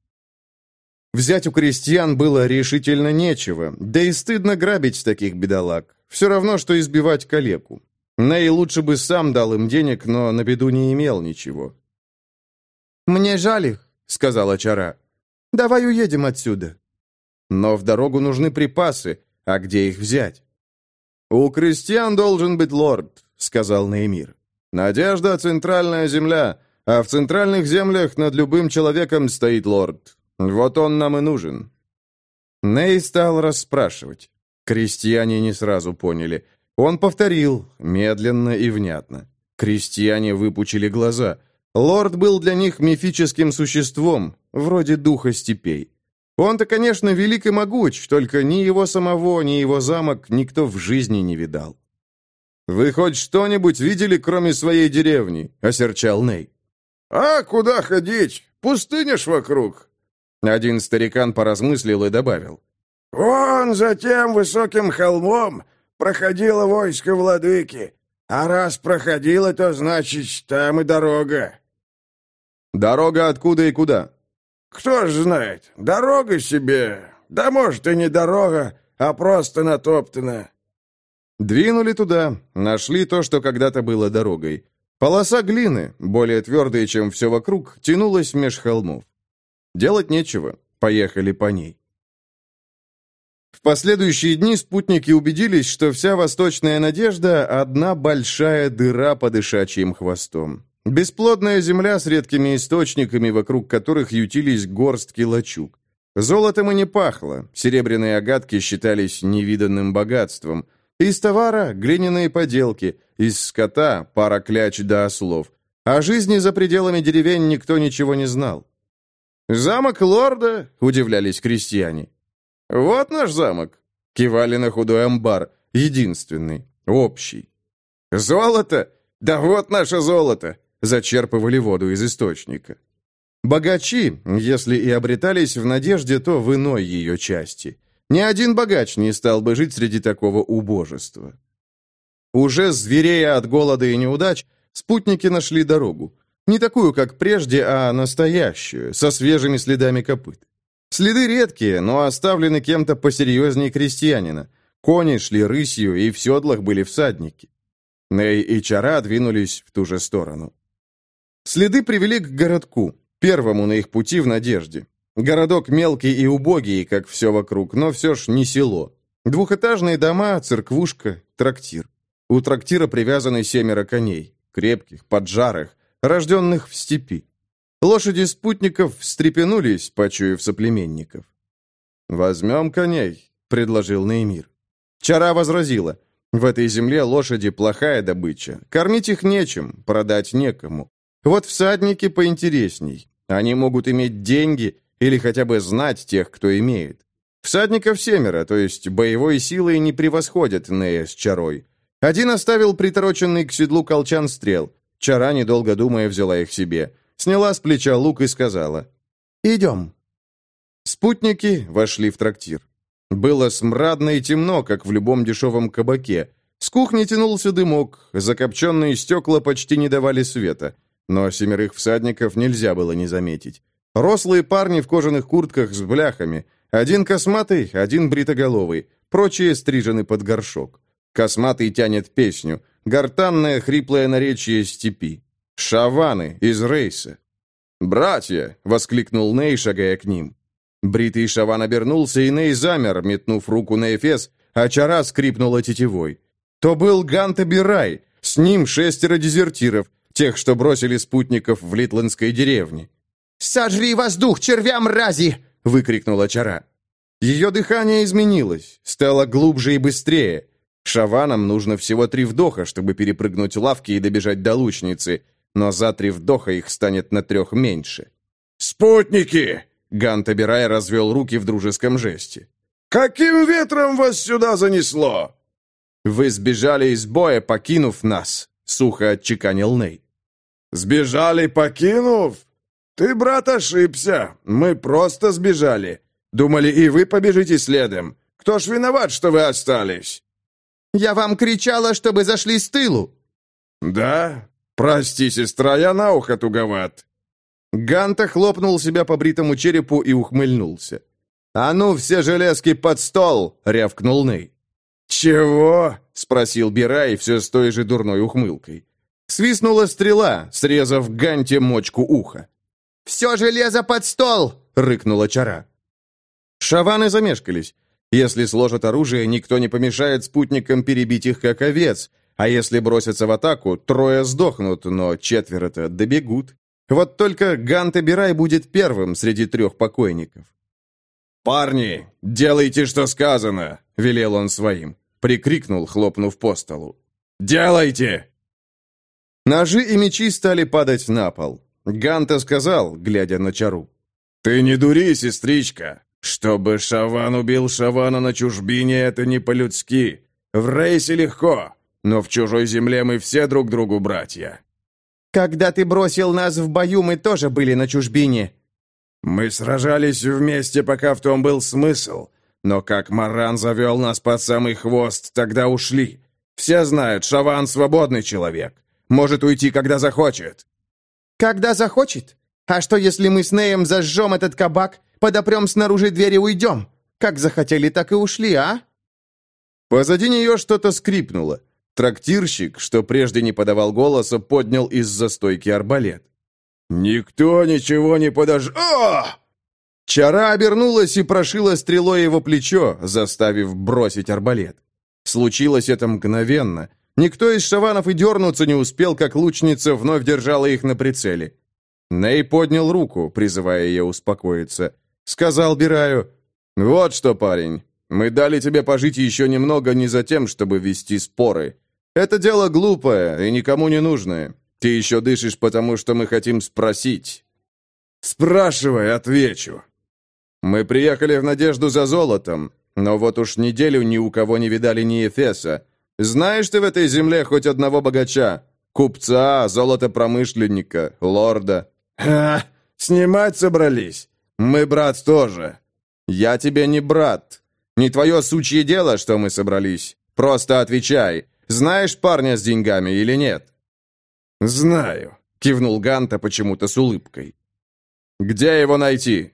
Взять у крестьян было решительно нечего, да и стыдно грабить таких бедолаг. Все равно, что избивать калеку. Ней лучше бы сам дал им денег, но на беду не имел ничего. «Мне жаль их», — сказала Чара. «Давай уедем отсюда». «Но в дорогу нужны припасы, а где их взять?» «У крестьян должен быть лорд», — сказал Неймир. «Надежда — центральная земля, а в центральных землях над любым человеком стоит лорд. Вот он нам и нужен». Ней стал расспрашивать. Крестьяне не сразу поняли. Он повторил, медленно и внятно. Крестьяне выпучили глаза — Лорд был для них мифическим существом, вроде духа степей. Он-то, конечно, велик и могуч, только ни его самого, ни его замок никто в жизни не видал. «Вы хоть что-нибудь видели, кроме своей деревни?» — осерчал Ней. «А куда ходить? Пустыня ж вокруг!» Один старикан поразмыслил и добавил. «Вон за тем высоким холмом проходило войско владыки, а раз проходило, то значит, там и дорога. «Дорога откуда и куда?» «Кто ж знает. Дорога себе. Да может и не дорога, а просто натоптана». Двинули туда, нашли то, что когда-то было дорогой. Полоса глины, более твердая, чем все вокруг, тянулась меж холмов. Делать нечего, поехали по ней. В последующие дни спутники убедились, что вся восточная надежда — одна большая дыра под ишачьим хвостом. Бесплодная земля с редкими источниками, вокруг которых ютились горстки лачуг. Золотом и не пахло, серебряные огадки считались невиданным богатством. Из товара — глиняные поделки, из скота — пара кляч да ослов. О жизни за пределами деревень никто ничего не знал. «Замок лорда?» — удивлялись крестьяне. «Вот наш замок!» — кивали на худой амбар, единственный, общий. «Золото? Да вот наше золото!» зачерпывали воду из источника. Богачи, если и обретались в надежде, то в иной ее части. Ни один богач не стал бы жить среди такого убожества. Уже зверея от голода и неудач, спутники нашли дорогу. Не такую, как прежде, а настоящую, со свежими следами копыт. Следы редкие, но оставлены кем-то посерьезнее крестьянина. Кони шли рысью, и в седлах были всадники. Ней и Чара двинулись в ту же сторону. Следы привели к городку, первому на их пути в Надежде. Городок мелкий и убогий, как все вокруг, но все ж не село. Двухэтажные дома, церквушка, трактир. У трактира привязаны семеро коней, крепких, поджарых, рожденных в степи. Лошади спутников встрепенулись, почуяв соплеменников. «Возьмем коней», — предложил Неймир. Чара возразила. «В этой земле лошади плохая добыча. Кормить их нечем, продать некому. Вот всадники поинтересней. Они могут иметь деньги или хотя бы знать тех, кто имеет. Всадников семеро, то есть боевой силой не превосходят Нея с Чарой. Один оставил притороченный к седлу колчан стрел. Чара, недолго думая, взяла их себе. Сняла с плеча лук и сказала «Идем». Спутники вошли в трактир. Было смрадно и темно, как в любом дешевом кабаке. С кухни тянулся дымок, закопченные стекла почти не давали света, но семерых всадников нельзя было не заметить. Рослые парни в кожаных куртках с бляхами, один косматый, один бритоголовый, прочие стрижены под горшок. Косматый тянет песню, гортанное хриплое наречие степи. Шаваны из рейса. «Братья!» — воскликнул Ней, шагая к ним. Бритый шаван обернулся, и Ней замер, метнув руку на Эфес, а чара скрипнула тетивой. То был Ганта Бирай, с ним шестеро дезертиров, тех, что бросили спутников в Литландской деревне. «Сожри воздух, червя мрази!» — выкрикнула чара. Ее дыхание изменилось, стало глубже и быстрее. Шаванам нужно всего три вдоха, чтобы перепрыгнуть лавки и добежать до лучницы, но за три вдоха их станет на трех меньше. «Спутники!» — Гант Абирай развел руки в дружеском жесте. «Каким ветром вас сюда занесло?» «Вы сбежали из боя, покинув нас», — сухо отчеканил Ней. «Сбежали, покинув? Ты, брат, ошибся. Мы просто сбежали. Думали, и вы побежите следом. Кто ж виноват, что вы остались?» «Я вам кричала, чтобы зашли с тылу». «Да? Прости, сестра, я на ухо туговат». Ганта хлопнул себя по бритому черепу и ухмыльнулся. «А ну, все железки под стол!» — рявкнул Ней. «Чего?» — спросил Бирай все с той же дурной ухмылкой. Свистнула стрела, срезав Ганте мочку уха. «Все железо под стол!» — рыкнула чара. Шаваны замешкались. Если сложат оружие, никто не помешает спутникам перебить их как овец, а если бросятся в атаку, трое сдохнут, но четверо-то добегут. Вот только Ганте Бирай будет первым среди трех покойников. «Парни, делайте, что сказано!» — велел он своим. Прикрикнул, хлопнув по столу. «Делайте!» Ножи и мечи стали падать на пол. Ганта сказал, глядя на чару. «Ты не дури, сестричка! Чтобы Шаван убил Шавана на чужбине, это не по-людски. В рейсе легко, но в чужой земле мы все друг другу братья». «Когда ты бросил нас в бою, мы тоже были на чужбине», мы сражались вместе, пока в том был смысл. Но как Маран завел нас под самый хвост, тогда ушли. Все знают, Шаван свободный человек. Может уйти, когда захочет. Когда захочет? А что, если мы с Неем зажжем этот кабак, подопрем снаружи двери и уйдем? Как захотели, так и ушли, а? Позади нее что-то скрипнуло. Трактирщик, что прежде не подавал голоса, поднял из-за стойки арбалет. «Никто ничего не подож... А!» Чара обернулась и прошила стрелой его плечо, заставив бросить арбалет. Случилось это мгновенно. Никто из шаванов и дернуться не успел, как лучница вновь держала их на прицеле. Ней поднял руку, призывая ее успокоиться. Сказал Бираю, «Вот что, парень, мы дали тебе пожить еще немного не за тем, чтобы вести споры. Это дело глупое и никому не нужное. Ты еще дышишь, потому что мы хотим спросить». «Спрашивай, отвечу». «Мы приехали в надежду за золотом, но вот уж неделю ни у кого не видали ни Эфеса. Знаешь ты в этой земле хоть одного богача? Купца, золотопромышленника, лорда?» «Ха! Снимать собрались? Мы брат тоже». «Я тебе не брат. Не твое сучье дело, что мы собрались. Просто отвечай. Знаешь парня с деньгами или нет?» «Знаю», — кивнул Ганта почему-то с улыбкой. «Где его найти?»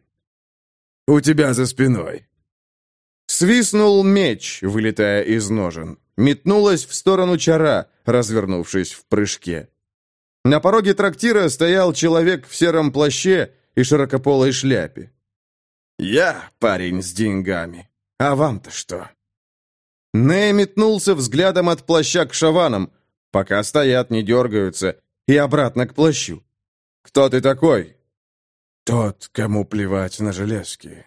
«У тебя за спиной». Свистнул меч, вылетая из ножен. Метнулась в сторону чара, развернувшись в прыжке. На пороге трактира стоял человек в сером плаще и широкополой шляпе. «Я парень с деньгами. А вам-то что?» Ней метнулся взглядом от плаща к шаванам, Пока стоят, не дергаются. И обратно к плащу. «Кто ты такой?» «Тот, кому плевать на железки».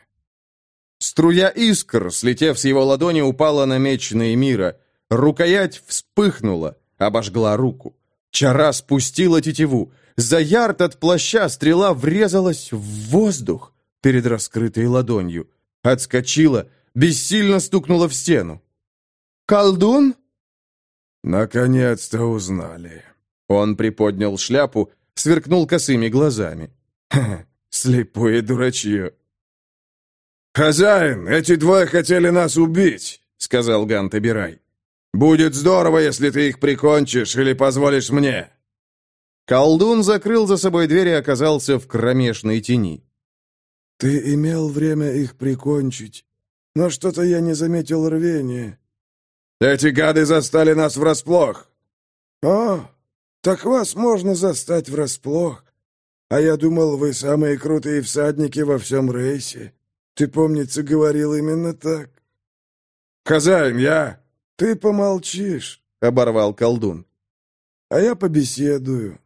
Струя искр, слетев с его ладони, упала на меч Наимира. Рукоять вспыхнула, обожгла руку. Чара спустила тетиву. За ярд от плаща стрела врезалась в воздух перед раскрытой ладонью. Отскочила, бессильно стукнула в стену. «Колдун?» «Наконец-то узнали». Он приподнял шляпу, сверкнул косыми глазами. «Ха, слепое дурачье». «Хозяин, эти двое хотели нас убить», — сказал Гантабирай. «Будет здорово, если ты их прикончишь или позволишь мне». Колдун закрыл за собой дверь и оказался в кромешной тени. «Ты имел время их прикончить, но что-то я не заметил рвения». «Эти гады застали нас врасплох». «О, так вас можно застать врасплох. А я думал, вы самые крутые всадники во всем рейсе. Ты, помнится, говорил именно так». «Хозяин, я...» «Ты помолчишь», — оборвал колдун. «А я побеседую».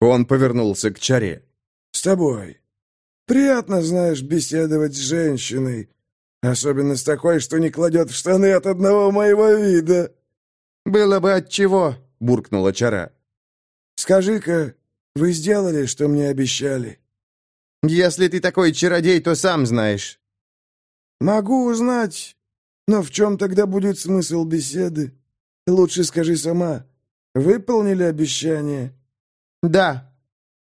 Он повернулся к чаре. «С тобой. Приятно, знаешь, беседовать с женщиной, особенно с такой, что не кладет в штаны от одного моего вида». «Было бы отчего», — буркнула чара. «Скажи-ка, вы сделали, что мне обещали?» «Если ты такой чародей, то сам знаешь». «Могу узнать, но в чем тогда будет смысл беседы? Лучше скажи сама, выполнили обещание?» «Да».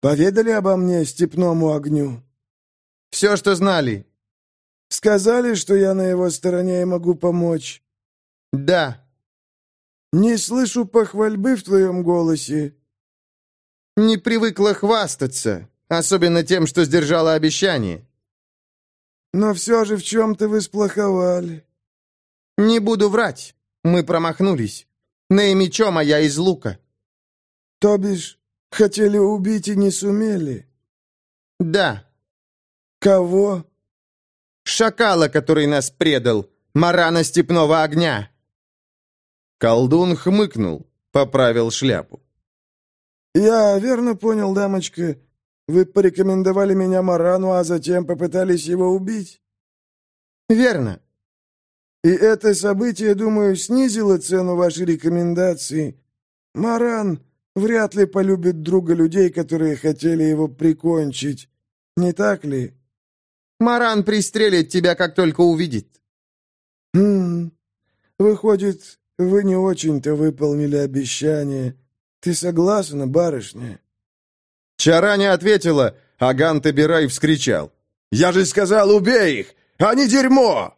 «Поведали обо мне степному огню?» Все, что знали». «Сказали, что я на его стороне и могу помочь?» «Да». «Не слышу похвальбы в твоем голосе». «Не привыкла хвастаться, особенно тем, что сдержала обещание». «Но все же в чем-то вы сплоховали». «Не буду врать. Мы промахнулись. На мечом, а я из лука». «То бишь, хотели убить и не сумели?» «Да». «Кого?» «Шакала, который нас предал. Марана степного огня». Колдун хмыкнул, поправил шляпу. «Я верно понял, дамочка. Вы порекомендовали меня Марану, а затем попытались его убить?» «Верно». «И это событие, думаю, снизило цену вашей рекомендации. Маран вряд ли полюбит друга людей, которые хотели его прикончить. Не так ли?» Маран пристрелит тебя, как только увидит». «Хм... Выходит, вы не очень-то выполнили обещание. Ты согласна, барышня?» Чара не ответила, а Ганта-Бирай вскричал. «Я же сказал, убей их! Они дерьмо!»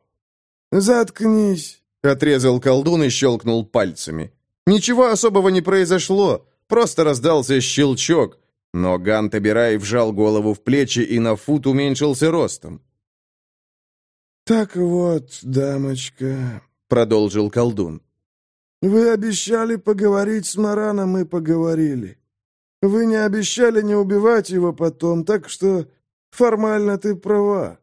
«Заткнись!» — отрезал колдун и щелкнул пальцами. Ничего особого не произошло, просто раздался щелчок, но Ганта-Бирай вжал голову в плечи и на фут уменьшился ростом. «Так вот, дамочка», — продолжил колдун. «Вы обещали поговорить с Мараном и поговорили. Вы не обещали не убивать его потом, так что формально ты права.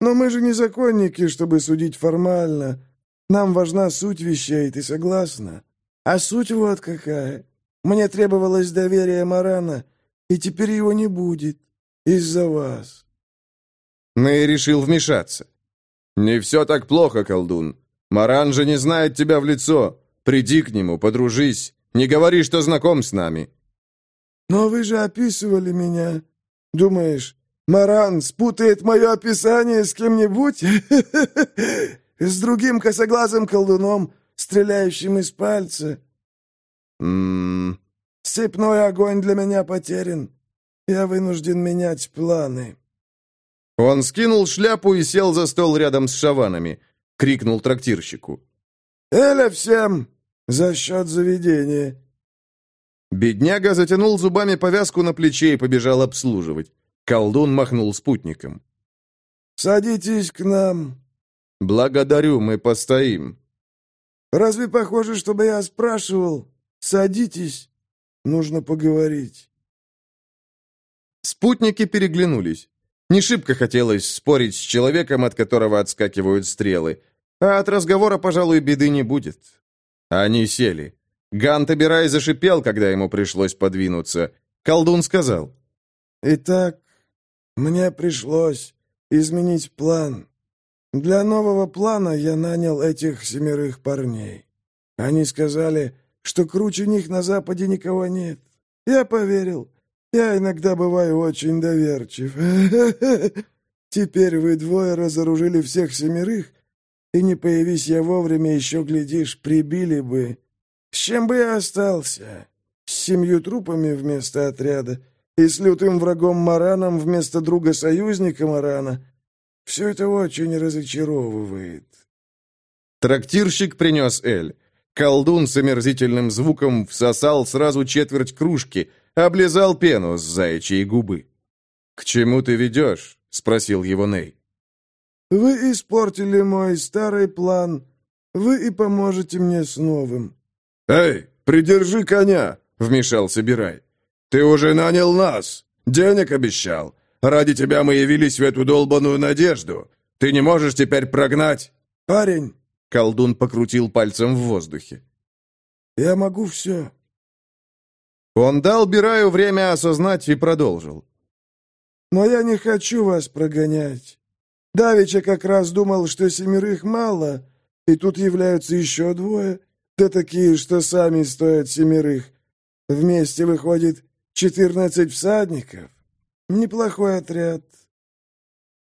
Но мы же не законники, чтобы судить формально. Нам важна суть вещей, ты согласна? А суть вот какая. Мне требовалось доверие Марана, и теперь его не будет. Из-за вас». Нэй решил вмешаться. «Не все так плохо, колдун. Маран же не знает тебя в лицо. Приди к нему, подружись. Не говори, что знаком с нами». «Но вы же описывали меня. Думаешь, Маран спутает мое описание с кем-нибудь? С другим косоглазым колдуном, стреляющим из пальца?» «М-м-м...» «Степной огонь для меня потерян. Я вынужден менять планы». Он скинул шляпу и сел за стол рядом с шаванами. Крикнул трактирщику. «Эля всем! За счет заведения!» Бедняга затянул зубами повязку на плече и побежал обслуживать. Колдун махнул спутником. «Садитесь к нам». «Благодарю, мы постоим». «Разве похоже, чтобы я спрашивал? Садитесь, нужно поговорить». Спутники переглянулись. Не шибко хотелось спорить с человеком, от которого отскакивают стрелы. А от разговора, пожалуй, беды не будет. Они сели. Гантабирай зашипел, когда ему пришлось подвинуться. Колдун сказал. «Итак, мне пришлось изменить план. Для нового плана я нанял этих семерых парней. Они сказали, что круче них на Западе никого нет. Я поверил. Я иногда бываю очень доверчив. Теперь вы двое разоружили всех семерых, и не появись я вовремя, еще, глядишь, прибили бы. С чем бы я остался? С семью трупами вместо отряда и с лютым врагом Мараном вместо друга-союзника Марана. Все это очень разочаровывает». Трактирщик принес Эль. Колдун с омерзительным звуком всосал сразу четверть кружки, облизал пену с заячьей губы. «К чему ты ведешь?» — спросил его Ней. «Вы испортили мой старый план. Вы и поможете мне с новым». «Эй, придержи коня!» — вмешался Бирай. «Ты уже нанял нас. Денег обещал. Ради тебя мы явились в эту долбаную надежду. Ты не можешь теперь прогнать...» «Парень, Колдун покрутил пальцем в воздухе. «Я могу все». Он дал Бираю время осознать и продолжил. «Но я не хочу вас прогонять. Давича как раз думал, что семерых мало, и тут являются еще двое, да такие, что сами стоят семерых. Вместе выходит четырнадцать всадников. Неплохой отряд».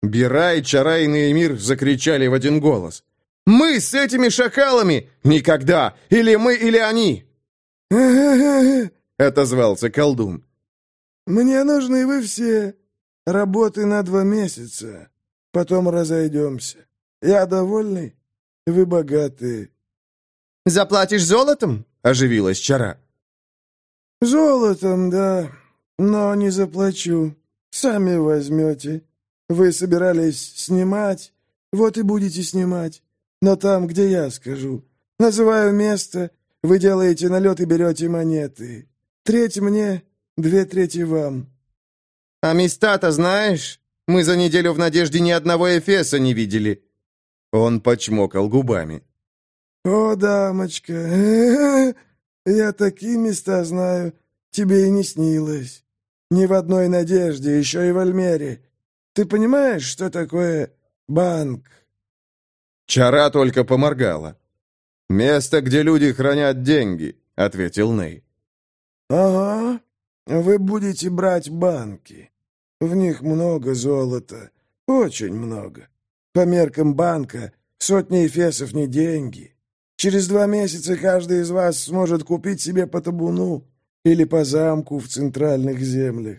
Бирай, Чарай и Наемир закричали в один голос. Мы с этими шакалами! Никогда! Или мы, или они!» Это звался колдун. «Мне нужны вы все. Работы на два месяца. Потом разойдемся. Я довольный, вы богатые». «Заплатишь золотом?» — оживилась чара. «Золотом, да, но не заплачу. Сами возьмете. Вы собирались снимать, вот и будете снимать но там, где я скажу. Называю место, вы делаете налет и берете монеты. Треть мне, две трети вам». «А места-то знаешь? Мы за неделю в Надежде ни одного Эфеса не видели». Он почмокал губами. «О, дамочка, я такие места знаю, тебе и не снилось. Ни в одной Надежде, еще и в Альмере. Ты понимаешь, что такое банк?» Чара только поморгала. «Место, где люди хранят деньги», — ответил Ней. «Ага, вы будете брать банки. В них много золота, очень много. По меркам банка сотни эфесов не деньги. Через два месяца каждый из вас сможет купить себе по табуну или по замку в центральных землях».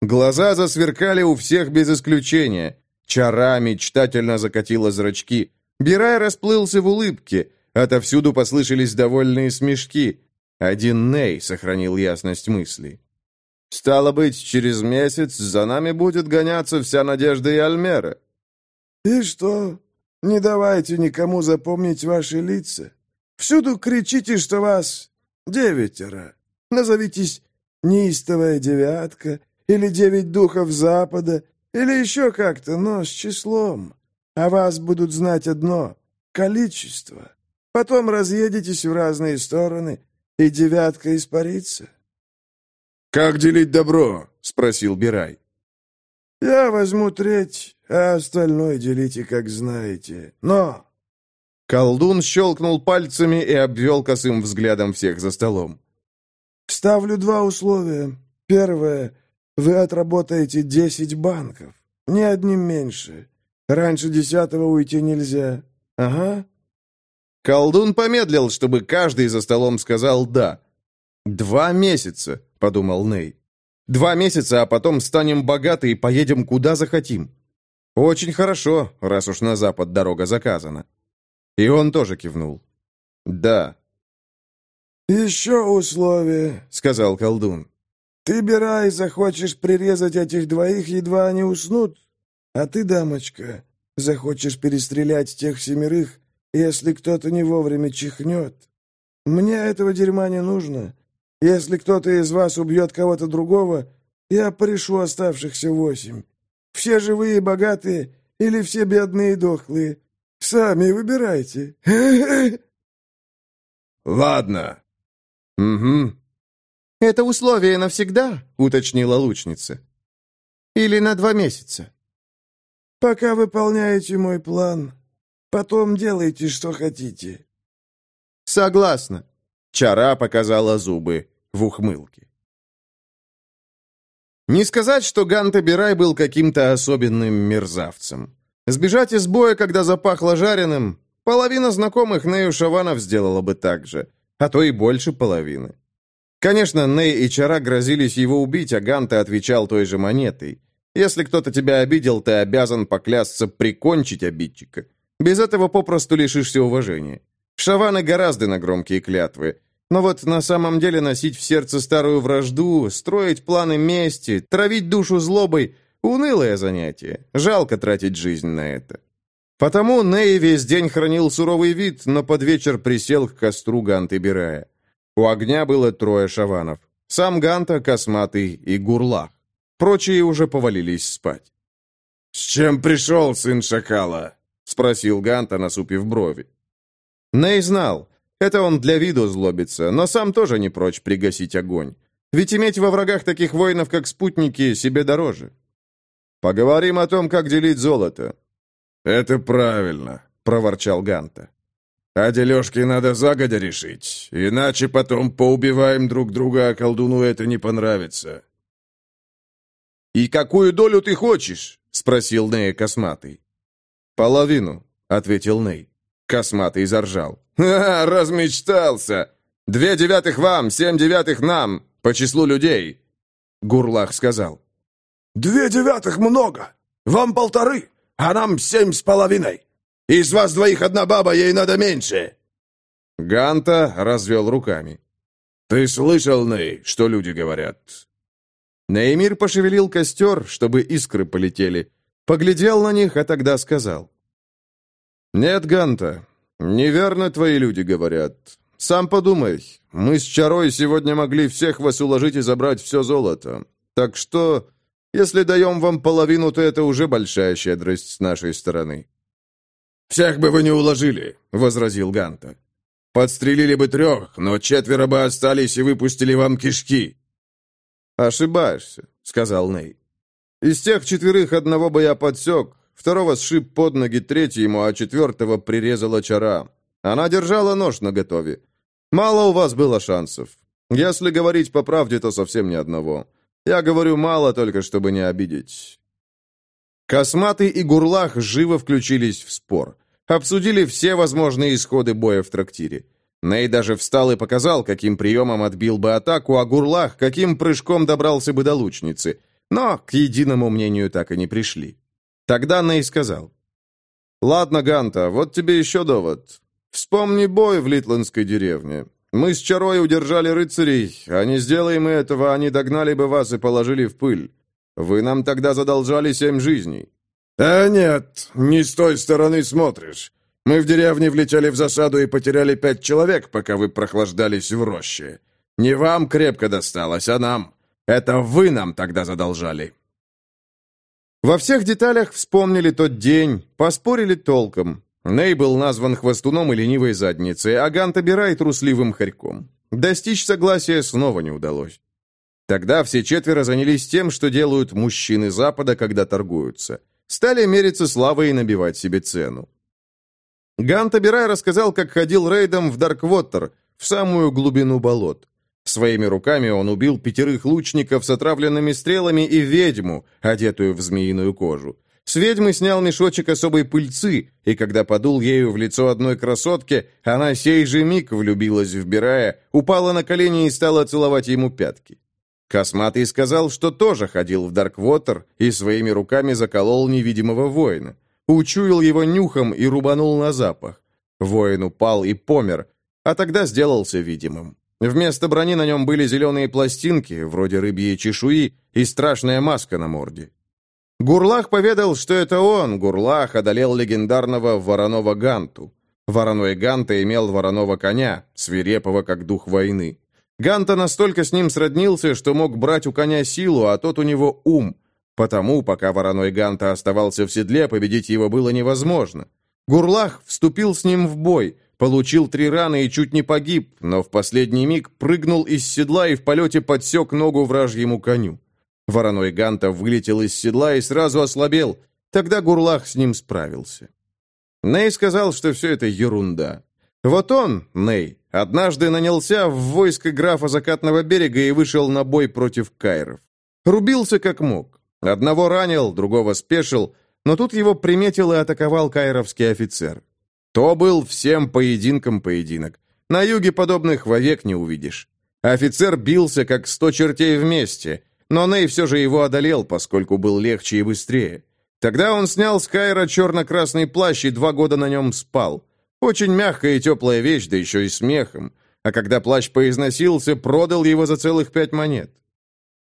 Глаза засверкали у всех без исключения, Чара мечтательно закатила зрачки. Бирай расплылся в улыбке. Отовсюду послышались довольные смешки. Один Ней сохранил ясность мысли. «Стало быть, через месяц за нами будет гоняться вся надежда и Альмера». «И что? Не давайте никому запомнить ваши лица. Всюду кричите, что вас девятеро. Назовитесь «Неистовая девятка» или «Девять духов Запада» Или еще как-то, но с числом. А вас будут знать одно — количество. Потом разъедетесь в разные стороны, и девятка испарится». «Как делить добро?» — спросил Бирай. «Я возьму треть, а остальное делите, как знаете. Но...» Колдун щелкнул пальцами и обвел косым взглядом всех за столом. «Ставлю два условия. Первое вы отработаете десять банков. Ни одним меньше. Раньше десятого уйти нельзя. Ага». Колдун помедлил, чтобы каждый за столом сказал «да». «Два месяца», — подумал Ней. «Два месяца, а потом станем богаты и поедем куда захотим». «Очень хорошо, раз уж на запад дорога заказана». И он тоже кивнул. «Да». «Еще условие», — сказал колдун. Ты, Бирай, захочешь прирезать этих двоих, едва они уснут, а ты, дамочка, захочешь перестрелять тех семерых, если кто-то не вовремя чихнет. Мне этого дерьма не нужно. Если кто-то из вас убьет кого-то другого, я порешу оставшихся восемь. Все живые и богатые или все бедные и дохлые. Сами выбирайте. Ладно. Угу. «Это условие навсегда?» — уточнила лучница. «Или на два месяца?» «Пока выполняете мой план. Потом делайте, что хотите». «Согласна». Чара показала зубы в ухмылке. Не сказать, что Ганта был каким-то особенным мерзавцем. Сбежать из боя, когда запахло жареным, половина знакомых Нею Шаванов сделала бы так же, а то и больше половины. Конечно, Ней и Чара грозились его убить, а Ганта отвечал той же монетой. Если кто-то тебя обидел, ты обязан поклясться прикончить обидчика. Без этого попросту лишишься уважения. Шаваны гораздо на громкие клятвы. Но вот на самом деле носить в сердце старую вражду, строить планы мести, травить душу злобой — унылое занятие. Жалко тратить жизнь на это. Потому Ней весь день хранил суровый вид, но под вечер присел к костру Ганты Бирая. У огня было трое шаванов. Сам Ганта, Косматый и Гурлах. Прочие уже повалились спать. «С чем пришел сын шакала?» — спросил Ганта, насупив брови. Ней знал. Это он для виду злобится, но сам тоже не прочь пригасить огонь. Ведь иметь во врагах таких воинов, как спутники, себе дороже. Поговорим о том, как делить золото. «Это правильно», — проворчал Ганта. «А дележки надо загодя решить, иначе потом поубиваем друг друга, а колдуну это не понравится». «И какую долю ты хочешь?» — спросил Ней Косматый. «Половину», — ответил Ней. Косматый заржал. «Ха, размечтался! Две девятых вам, семь девятых нам, по числу людей!» Гурлах сказал. «Две девятых много! Вам полторы, а нам семь с половиной! Из вас двоих одна баба, ей надо меньше!» Ганта развел руками. «Ты слышал, Ней, что люди говорят? Наимир пошевелил костер, чтобы искры полетели. Поглядел на них, а тогда сказал. «Нет, Ганта, неверно твои люди говорят. Сам подумай, мы с Чарой сегодня могли всех вас уложить и забрать все золото. Так что, если даем вам половину, то это уже большая щедрость с нашей стороны». «Всех бы вы не уложили», — возразил Ганта. «Подстрелили бы трех, но четверо бы остались и выпустили вам кишки. «Ошибаешься», — сказал Ней. «Из тех четверых одного бы я подсек, второго сшиб под ноги третьему, а четвертого прирезала чара. Она держала нож наготове. Мало у вас было шансов. Если говорить по правде, то совсем ни одного. Я говорю мало, только чтобы не обидеть». Косматый и Гурлах живо включились в спор. Обсудили все возможные исходы боя в трактире. Ней даже встал и показал, каким приемом отбил бы атаку, а Гурлах каким прыжком добрался бы до лучницы. Но к единому мнению так и не пришли. Тогда Ней сказал. «Ладно, Ганта, вот тебе еще довод. Вспомни бой в Литландской деревне. Мы с Чарой удержали рыцарей, а не сделаем мы этого, они догнали бы вас и положили в пыль. Вы нам тогда задолжали семь жизней». «А нет, не с той стороны смотришь. Мы в деревне влетели в засаду и потеряли пять человек, пока вы прохлаждались в роще. Не вам крепко досталось, а нам. Это вы нам тогда задолжали». Во всех деталях вспомнили тот день, поспорили толком. Ней был назван хвостуном и ленивой задницей, а Ганта Бирай трусливым хорьком. Достичь согласия снова не удалось. Тогда все четверо занялись тем, что делают мужчины Запада, когда торгуются. Стали мериться славой и набивать себе цену. Ганта Бирай рассказал, как ходил рейдом в Дарквотер, в самую глубину болот. Своими руками он убил пятерых лучников с отравленными стрелами и ведьму, одетую в змеиную кожу. С ведьмы снял мешочек особой пыльцы, и когда подул ею в лицо одной красотке, она сей же миг влюбилась в Бирая, упала на колени и стала целовать ему пятки. Косматый сказал, что тоже ходил в Дарквотер и своими руками заколол невидимого воина. Учуял его нюхом и рубанул на запах. Воин упал и помер, а тогда сделался видимым. Вместо брони на нем были зеленые пластинки, вроде рыбьей чешуи, и страшная маска на морде. Гурлах поведал, что это он, Гурлах, одолел легендарного вороного Ганту. Вороной Ганта имел вороного коня, свирепого, как дух войны. Ганта настолько с ним сроднился, что мог брать у коня силу, а тот у него ум. Потому, пока вороной Ганта оставался в седле, победить его было невозможно. Гурлах вступил с ним в бой, получил три раны и чуть не погиб, но в последний миг прыгнул из седла и в полете подсек ногу вражьему коню. Вороной Ганта вылетел из седла и сразу ослабел. Тогда Гурлах с ним справился. Ней сказал, что все это ерунда. Вот он, Ней, однажды нанялся в войско графа Закатного берега и вышел на бой против кайров. Рубился как мог. Одного ранил, другого спешил, но тут его приметил и атаковал кайровский офицер. То был всем поединком поединок. На юге подобных вовек не увидишь. Офицер бился, как сто чертей вместе, но Ней все же его одолел, поскольку был легче и быстрее. Тогда он снял с Кайра черно-красный плащ и два года на нем спал. Очень мягкая и теплая вещь, да еще и смехом. А когда плащ поизносился, продал его за целых пять монет.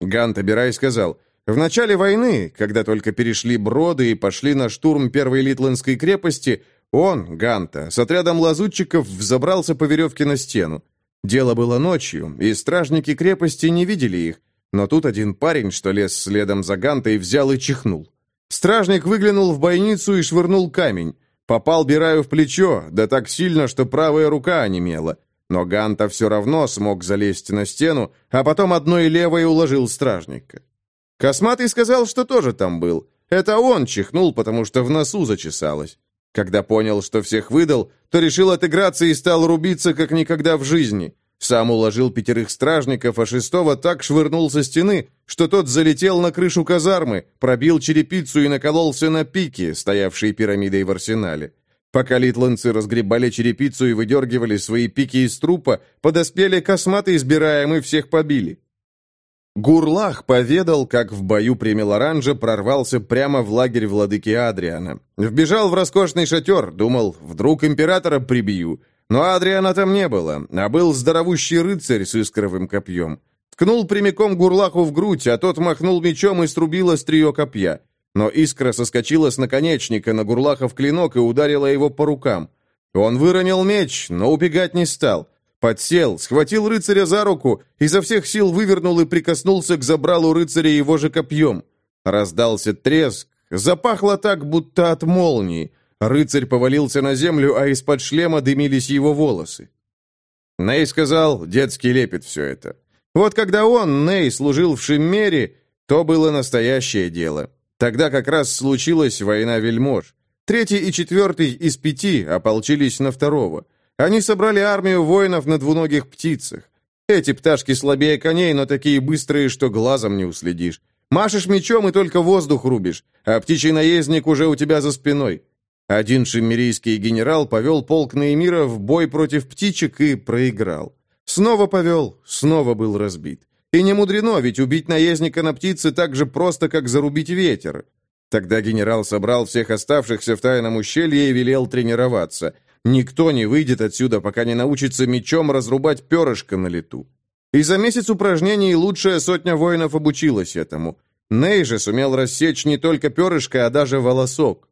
Гант Абирай сказал, в начале войны, когда только перешли броды и пошли на штурм первой Литландской крепости, он, Ганта, с отрядом лазутчиков взобрался по веревке на стену. Дело было ночью, и стражники крепости не видели их, но тут один парень, что лез следом за Гантой, взял и чихнул. Стражник выглянул в бойницу и швырнул камень. Попал Бираю в плечо, да так сильно, что правая рука онемела. Но Ганта все равно смог залезть на стену, а потом одной левой уложил стражника. Косматый сказал, что тоже там был. Это он чихнул, потому что в носу зачесалось. Когда понял, что всех выдал, то решил отыграться и стал рубиться, как никогда в жизни. Сам уложил пятерых стражников, а шестого так швырнул со стены, что тот залетел на крышу казармы, пробил черепицу и накололся на пике, стоявшей пирамидой в арсенале. Пока литландцы разгребали черепицу и выдергивали свои пики из трупа, подоспели косматы, избирая, мы всех побили. Гурлах поведал, как в бою при Мелоранже прорвался прямо в лагерь владыки Адриана. Вбежал в роскошный шатер, думал, вдруг императора прибью. Но Адриана там не было, а был здоровущий рыцарь с искровым копьем. Ткнул прямиком Гурлаху в грудь, а тот махнул мечом и струбил острие копья. Но искра соскочила с наконечника на Гурлаха в клинок и ударила его по рукам. Он выронил меч, но убегать не стал. Подсел, схватил рыцаря за руку, изо всех сил вывернул и прикоснулся к забралу рыцаря его же копьем. Раздался треск, запахло так, будто от молнии. Рыцарь повалился на землю, а из-под шлема дымились его волосы. Ней сказал, детский лепит все это. Вот когда он, Ней, служил в Шиммере, то было настоящее дело. Тогда как раз случилась война вельмож. Третий и четвертый из пяти ополчились на второго. Они собрали армию воинов на двуногих птицах. Эти пташки слабее коней, но такие быстрые, что глазом не уследишь. Машешь мечом и только воздух рубишь, а птичий наездник уже у тебя за спиной. Один шиммерийский генерал повел полк Наэмира в бой против птичек и проиграл. Снова повел, снова был разбит. И не мудрено, ведь убить наездника на птице так же просто, как зарубить ветер. Тогда генерал собрал всех оставшихся в тайном ущелье и велел тренироваться. Никто не выйдет отсюда, пока не научится мечом разрубать перышко на лету. И за месяц упражнений лучшая сотня воинов обучилась этому. Ней же сумел рассечь не только перышко, а даже волосок.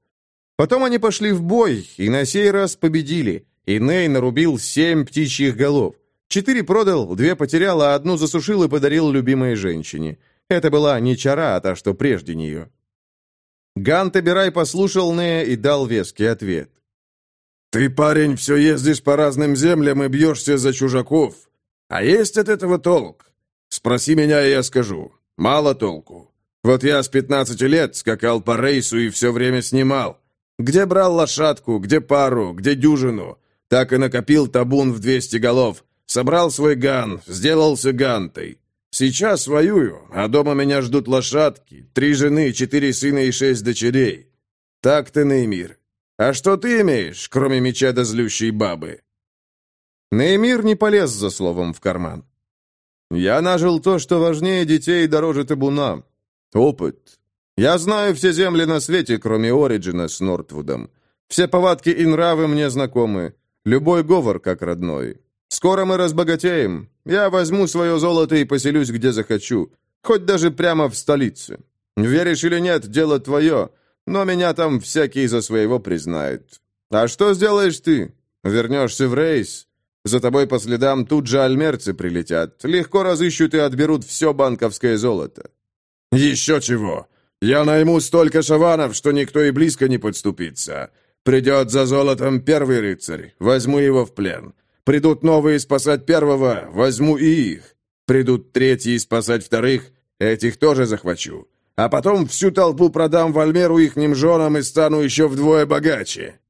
Потом они пошли в бой, и на сей раз победили. И Ней нарубил семь птичьих голов. Четыре продал, две потерял, а одну засушил и подарил любимой женщине. Это была не чара, а та, что прежде нее. Гант Абирай послушал Нея и дал веский ответ. «Ты, парень, все ездишь по разным землям и бьешься за чужаков. А есть от этого толк? Спроси меня, и я скажу. Мало толку. Вот я с пятнадцати лет скакал по рейсу и все время снимал. Где брал лошадку, где пару, где дюжину. Так и накопил табун в двести голов. Собрал свой ган, сделался гантой. Сейчас воюю, а дома меня ждут лошадки, три жены, четыре сына и шесть дочерей. Так ты, Неймир. А что ты имеешь, кроме меча до злющей бабы?» Неймир не полез за словом в карман. «Я нажил то, что важнее детей и дороже табуна. Опыт. Я знаю все земли на свете, кроме Ориджина с Нортвудом. Все повадки и нравы мне знакомы. Любой говор как родной. Скоро мы разбогатеем. Я возьму свое золото и поселюсь где захочу. Хоть даже прямо в столице. Веришь или нет, дело твое. Но меня там всякий за своего признает. А что сделаешь ты? Вернешься в рейс? За тобой по следам тут же альмерцы прилетят. Легко разыщут и отберут все банковское золото. Еще чего. Я найму столько шаванов, что никто и близко не подступится. Придет за золотом первый рыцарь, возьму его в плен. Придут новые спасать первого, возьму и их. Придут третьи спасать вторых, этих тоже захвачу. А потом всю толпу продам в Альмеру ихним женам и стану еще вдвое богаче».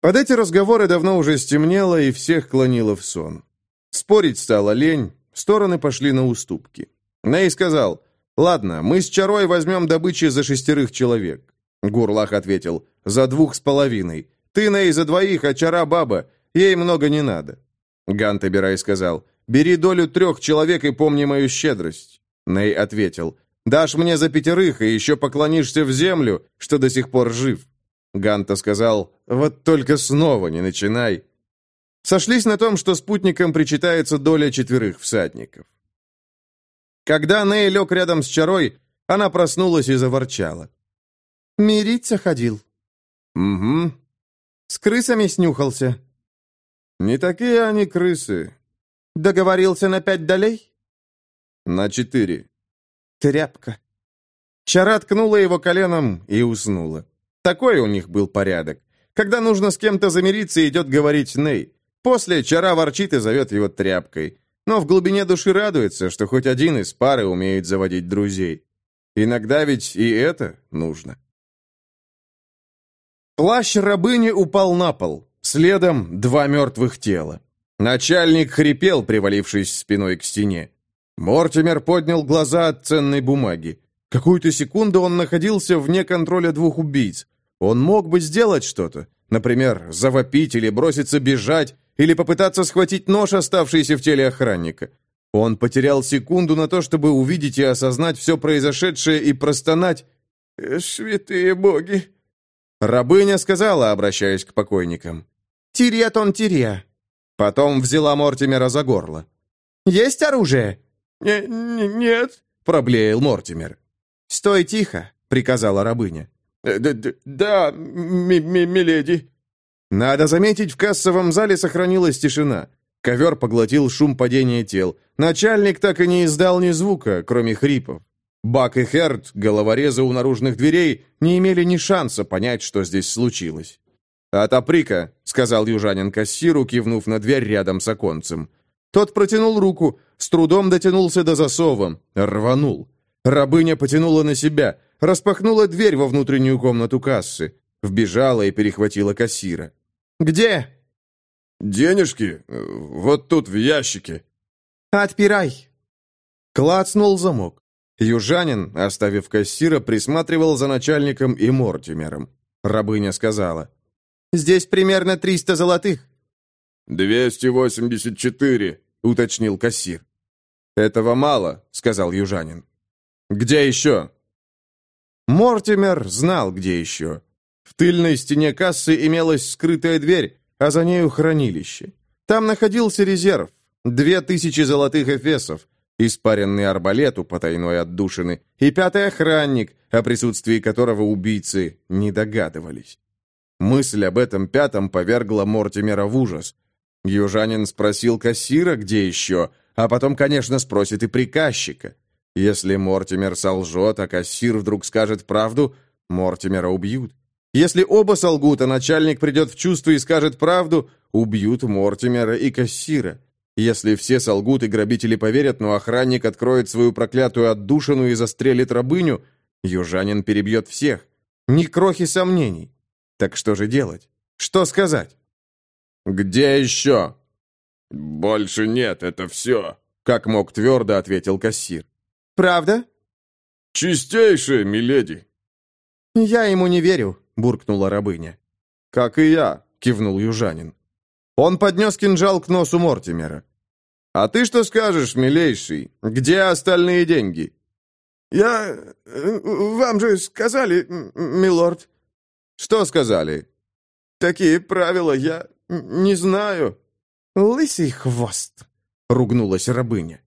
Под эти разговоры давно уже стемнело, и всех клонило в сон. Спорить стало лень, стороны пошли на уступки. Ней сказал, «Ладно, мы с Чарой возьмем добычи за шестерых человек». Гурлах ответил, «За двух с половиной. Ты, Ней, за двоих, а Чара баба. Ей много не надо». Гант Абирай сказал, «Бери долю трех человек и помни мою щедрость». Ней ответил. «Дашь мне за пятерых, и еще поклонишься в землю, что до сих пор жив». Ганта сказал, «Вот только снова не начинай». Сошлись на том, что спутникам причитается доля четверых всадников. Когда Ней лег рядом с Чарой, она проснулась и заворчала. «Мириться ходил». «Угу». «С крысами снюхался». «Не такие они крысы». «Договорился на пять долей?» «На четыре». «Тряпка». Чара ткнула его коленом и уснула. Такой у них был порядок. Когда нужно с кем-то замириться, идет говорить Ней. После Чара ворчит и зовет его тряпкой. Но в глубине души радуется, что хоть один из пары умеет заводить друзей. Иногда ведь и это нужно. Плащ рабыни упал на пол. Следом два мертвых тела. Начальник хрипел, привалившись спиной к стене. Мортимер поднял глаза от ценной бумаги. Какую-то секунду он находился вне контроля двух убийц. Он мог бы сделать что-то. Например, завопить или броситься бежать, или попытаться схватить нож, оставшийся в теле охранника. Он потерял секунду на то, чтобы увидеть и осознать все произошедшее и простонать «Святые боги!». Рабыня сказала, обращаясь к покойникам. «Тирет он тиря». Потом взяла Мортимера за горло. «Есть оружие?» не, не, «Нет», — проблеял Мортимер. «Стой тихо», — приказала рабыня. «Да, да, да миледи». Надо заметить, в кассовом зале сохранилась тишина. Ковер поглотил шум падения тел. Начальник так и не издал ни звука, кроме хрипов. Бак и Херт, головорезы у наружных дверей, не имели ни шанса понять, что здесь случилось. «Отопри-ка», — сказал южанин кассиру, кивнув на дверь рядом с оконцем. Тот протянул руку, с трудом дотянулся до засова, рванул. Рабыня потянула на себя, распахнула дверь во внутреннюю комнату кассы, вбежала и перехватила кассира. «Где?» «Денежки? Вот тут, в ящике». «Отпирай!» Клацнул замок. Южанин, оставив кассира, присматривал за начальником и Мортимером. Рабыня сказала. «Здесь примерно триста золотых». «Двести восемьдесят четыре», — уточнил кассир. «Этого мало», — сказал южанин. «Где еще?» Мортимер знал, где еще. В тыльной стене кассы имелась скрытая дверь, а за нею хранилище. Там находился резерв. Две тысячи золотых эфесов, испаренный арбалет у потайной отдушины и пятый охранник, о присутствии которого убийцы не догадывались. Мысль об этом пятом повергла Мортимера в ужас. Южанин спросил кассира, где еще, а потом, конечно, спросит и приказчика. Если Мортимер солжет, а кассир вдруг скажет правду, Мортимера убьют. Если оба солгут, а начальник придет в чувство и скажет правду, убьют Мортимера и кассира. Если все солгут и грабители поверят, но охранник откроет свою проклятую отдушину и застрелит рабыню, южанин перебьет всех. Ни крохи сомнений. Так что же делать? Что сказать? «Где еще?» «Больше нет, это все», — как мог твердо ответил кассир. «Правда?» «Чистейшее, миледи». «Я ему не верю», — буркнула рабыня. «Как и я», — кивнул южанин. Он поднес кинжал к носу Мортимера. «А ты что скажешь, милейший? Где остальные деньги?» «Я... Э, вам же сказали, милорд». «Что сказали?» «Такие правила, я не знаю». «Лысый хвост», — ругнулась рабыня.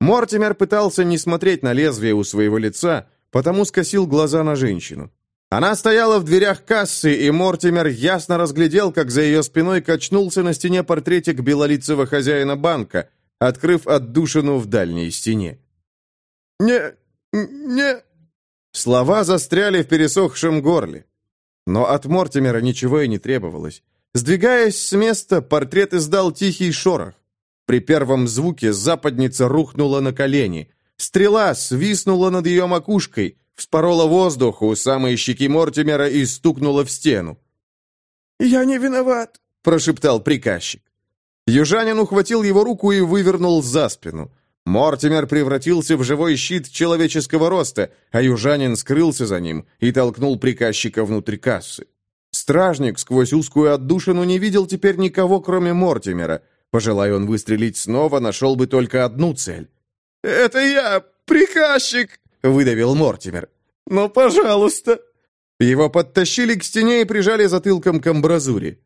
Мортимер пытался не смотреть на лезвие у своего лица, потому скосил глаза на женщину. Она стояла в дверях кассы, и Мортимер ясно разглядел, как за ее спиной качнулся на стене портретик белолицего хозяина банка, открыв отдушину в дальней стене. «Не... не...» Слова застряли в пересохшем горле. Но от Мортимера ничего и не требовалось. Сдвигаясь с места, портрет издал тихий шорох. При первом звуке западница рухнула на колени. Стрела свистнула над ее макушкой, вспорола воздух у самой щеки Мортимера и стукнула в стену. «Я не виноват», — прошептал приказчик. Южанин ухватил его руку и вывернул за спину. Мортимер превратился в живой щит человеческого роста, а южанин скрылся за ним и толкнул приказчика внутрь кассы. Стражник сквозь узкую отдушину не видел теперь никого, кроме Мортимера. Пожелая он выстрелить снова, нашел бы только одну цель. «Это я! приказчик!» — выдавил Мортимер. «Ну, пожалуйста!» Его подтащили к стене и прижали затылком к амбразуре.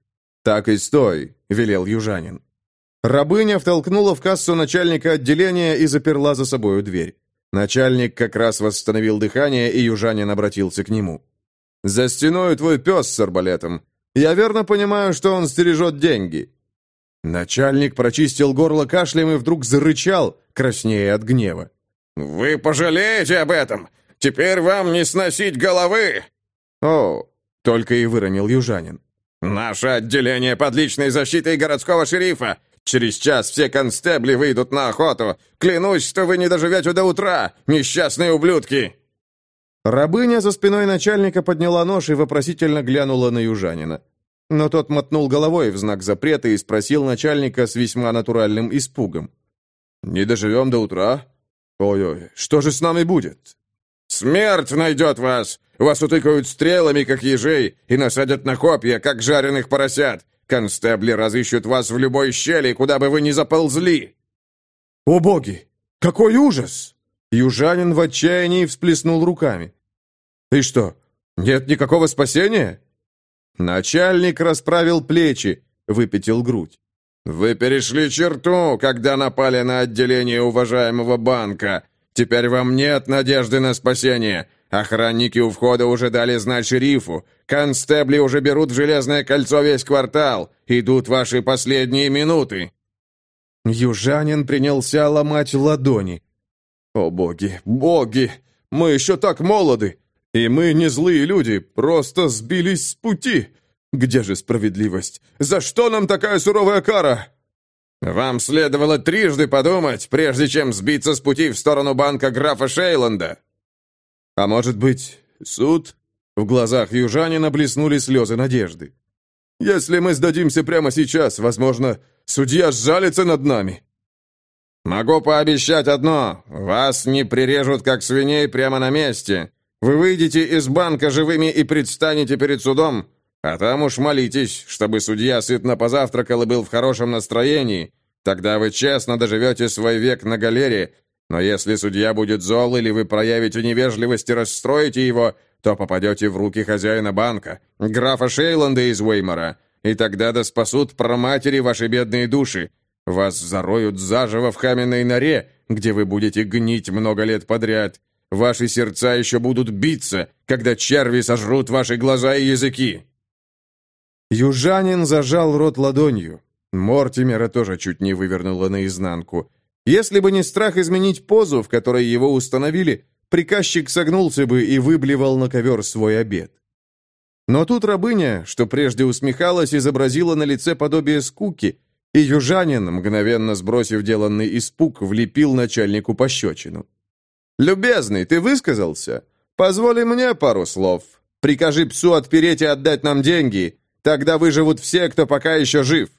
«Так и стой», — велел южанин. Рабыня втолкнула в кассу начальника отделения и заперла за собою дверь. Начальник как раз восстановил дыхание, и южанин обратился к нему. «За стеной твой пес с арбалетом. Я верно понимаю, что он стережет деньги?» Начальник прочистил горло кашлем и вдруг зарычал, краснея от гнева. «Вы пожалеете об этом! Теперь вам не сносить головы!» «О!» — только и выронил южанин. «Наше отделение под личной защитой городского шерифа! Через час все констебли выйдут на охоту! Клянусь, что вы не доживете до утра, несчастные ублюдки!» Рабыня за спиной начальника подняла нож и вопросительно глянула на южанина. Но тот мотнул головой в знак запрета и спросил начальника с весьма натуральным испугом. «Не доживем до утра? Ой-ой, что же с нами будет?» «Смерть найдет вас! Вас утыкают стрелами, как ежей, и насадят на копья, как жареных поросят! Констебли разыщут вас в любой щели, куда бы вы ни заползли!» «О боги! Какой ужас!» Южанин в отчаянии всплеснул руками. «И что, нет никакого спасения?» Начальник расправил плечи, выпятил грудь. «Вы перешли черту, когда напали на отделение уважаемого банка. Теперь вам нет надежды на спасение. Охранники у входа уже дали знать шерифу. Констебли уже берут в железное кольцо весь квартал. Идут ваши последние минуты». Южанин принялся ломать ладони. «О, боги, боги! Мы еще так молоды! И мы не злые люди, просто сбились с пути. Где же справедливость? За что нам такая суровая кара?» «Вам следовало трижды подумать, прежде чем сбиться с пути в сторону банка графа Шейланда». «А может быть, суд?» В глазах южанина блеснули слезы надежды. «Если мы сдадимся прямо сейчас, возможно, судья сжалится над нами». «Могу пообещать одно. Вас не прирежут, как свиней, прямо на месте. Вы выйдете из банка живыми и предстанете перед судом, а там уж молитесь, чтобы судья сытно позавтракал и был в хорошем настроении. Тогда вы честно доживете свой век на галере. Но если судья будет зол или вы проявите невежливость и расстроите его, то попадете в руки хозяина банка, графа Шейланда из Уэймора, и тогда да спасут проматери ваши бедные души. Вас зароют заживо в каменной норе, где вы будете гнить много лет подряд, Ваши сердца еще будут биться, когда черви сожрут ваши глаза и языки!» Южанин зажал рот ладонью. Мортимера тоже чуть не вывернуло наизнанку. Если бы не страх изменить позу, в которой его установили, приказчик согнулся бы и выблевал на ковер свой обед. Но тут рабыня, что прежде усмехалась, изобразила на лице подобие скуки, и южанин, мгновенно сбросив деланный испуг, влепил начальнику пощечину. «Любезный, ты высказался? Позволи мне пару слов. Прикажи псу отпереть и отдать нам деньги. Тогда выживут все, кто пока еще жив».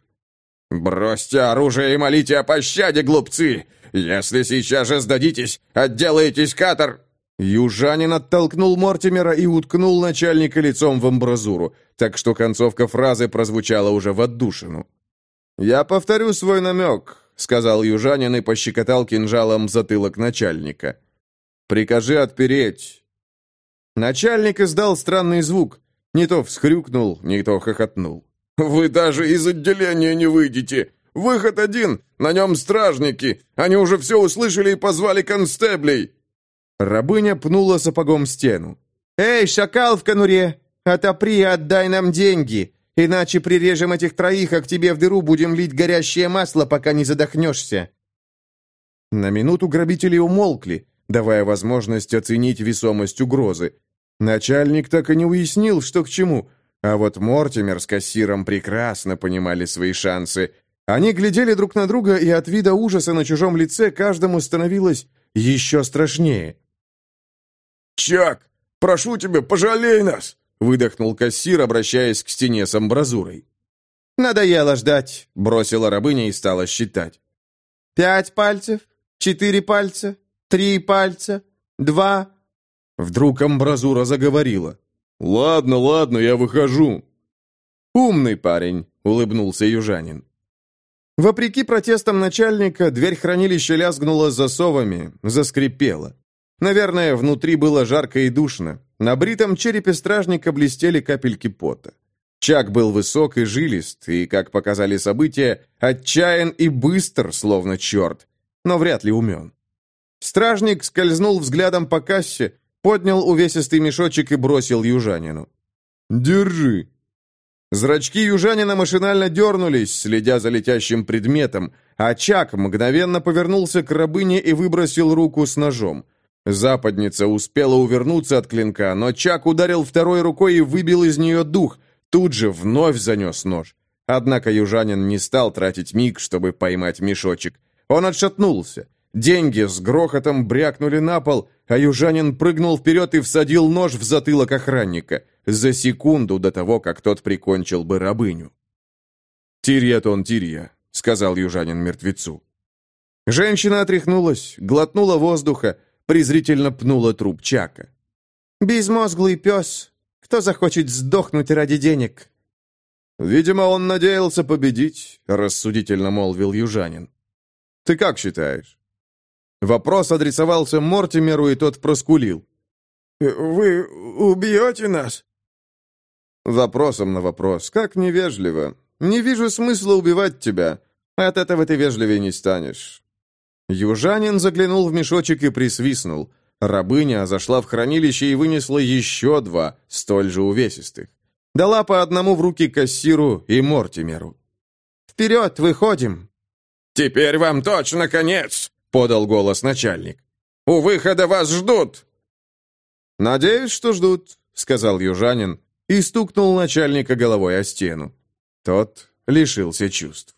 «Бросьте оружие и молите о пощаде, глупцы! Если сейчас же сдадитесь, отделаетесь катер...» Южанин оттолкнул Мортимера и уткнул начальника лицом в амбразуру, так что концовка фразы прозвучала уже в отдушину. «Я повторю свой намек», — сказал южанин и пощекотал кинжалом затылок начальника. Прикажи отпереть». Начальник издал странный звук. Не то всхрюкнул, не то хохотнул. «Вы даже из отделения не выйдете! Выход один, на нем стражники! Они уже все услышали и позвали констеблей!» Рабыня пнула сапогом стену. «Эй, шакал в конуре! Отопри и отдай нам деньги! Иначе прирежем этих троих, а к тебе в дыру будем лить горящее масло, пока не задохнешься!» На минуту грабители умолкли, давая возможность оценить весомость угрозы. Начальник так и не уяснил, что к чему, а вот Мортимер с кассиром прекрасно понимали свои шансы. Они глядели друг на друга, и от вида ужаса на чужом лице каждому становилось еще страшнее. «Чак, прошу тебя, пожалей нас!» — выдохнул кассир, обращаясь к стене с амбразурой. «Надоело ждать», — бросила рабыня и стала считать. «Пять пальцев, четыре пальца, Три пальца? Два?» Вдруг амбразура заговорила. «Ладно, ладно, я выхожу». «Умный парень», — улыбнулся южанин. Вопреки протестам начальника, дверь хранилища лязгнула засовами, заскрипела. Наверное, внутри было жарко и душно. На бритом черепе стражника блестели капельки пота. Чак был высок и жилист, и, как показали события, отчаян и быстр, словно черт, но вряд ли умен. Стражник скользнул взглядом по кассе, поднял увесистый мешочек и бросил южанину. «Держи». Зрачки южанина машинально дернулись, следя за летящим предметом, а Чак мгновенно повернулся к рабыне и выбросил руку с ножом. Западница успела увернуться от клинка, но Чак ударил второй рукой и выбил из нее дух, тут же вновь занес нож. Однако южанин не стал тратить миг, чтобы поймать мешочек. Он отшатнулся. Деньги с грохотом брякнули на пол, а южанин прыгнул вперед и всадил нож в затылок охранника за секунду до того, как тот прикончил бы рабыню. «Тирья-тон, Тирья», — сказал южанин мертвецу. Женщина отряхнулась, глотнула воздуха, презрительно пнула труп Чака. «Безмозглый пес! Кто захочет сдохнуть ради денег?» «Видимо, он надеялся победить», — рассудительно молвил южанин. «Ты как считаешь?» Вопрос адресовался Мортимеру, и тот проскулил. «Вы убьете нас?» Вопросом на вопрос. Как невежливо. Не вижу смысла убивать тебя. От этого ты вежливее не станешь. Южанин заглянул в мешочек и присвистнул. Рабыня зашла в хранилище и вынесла еще два, столь же увесистых. Дала по одному в руки кассиру и Мортимеру. «Вперед, выходим!» «Теперь вам точно конец!» — подал голос начальник. «У выхода вас ждут!» «Надеюсь, что ждут», — сказал южанин и стукнул начальника головой о стену. Тот лишился чувств.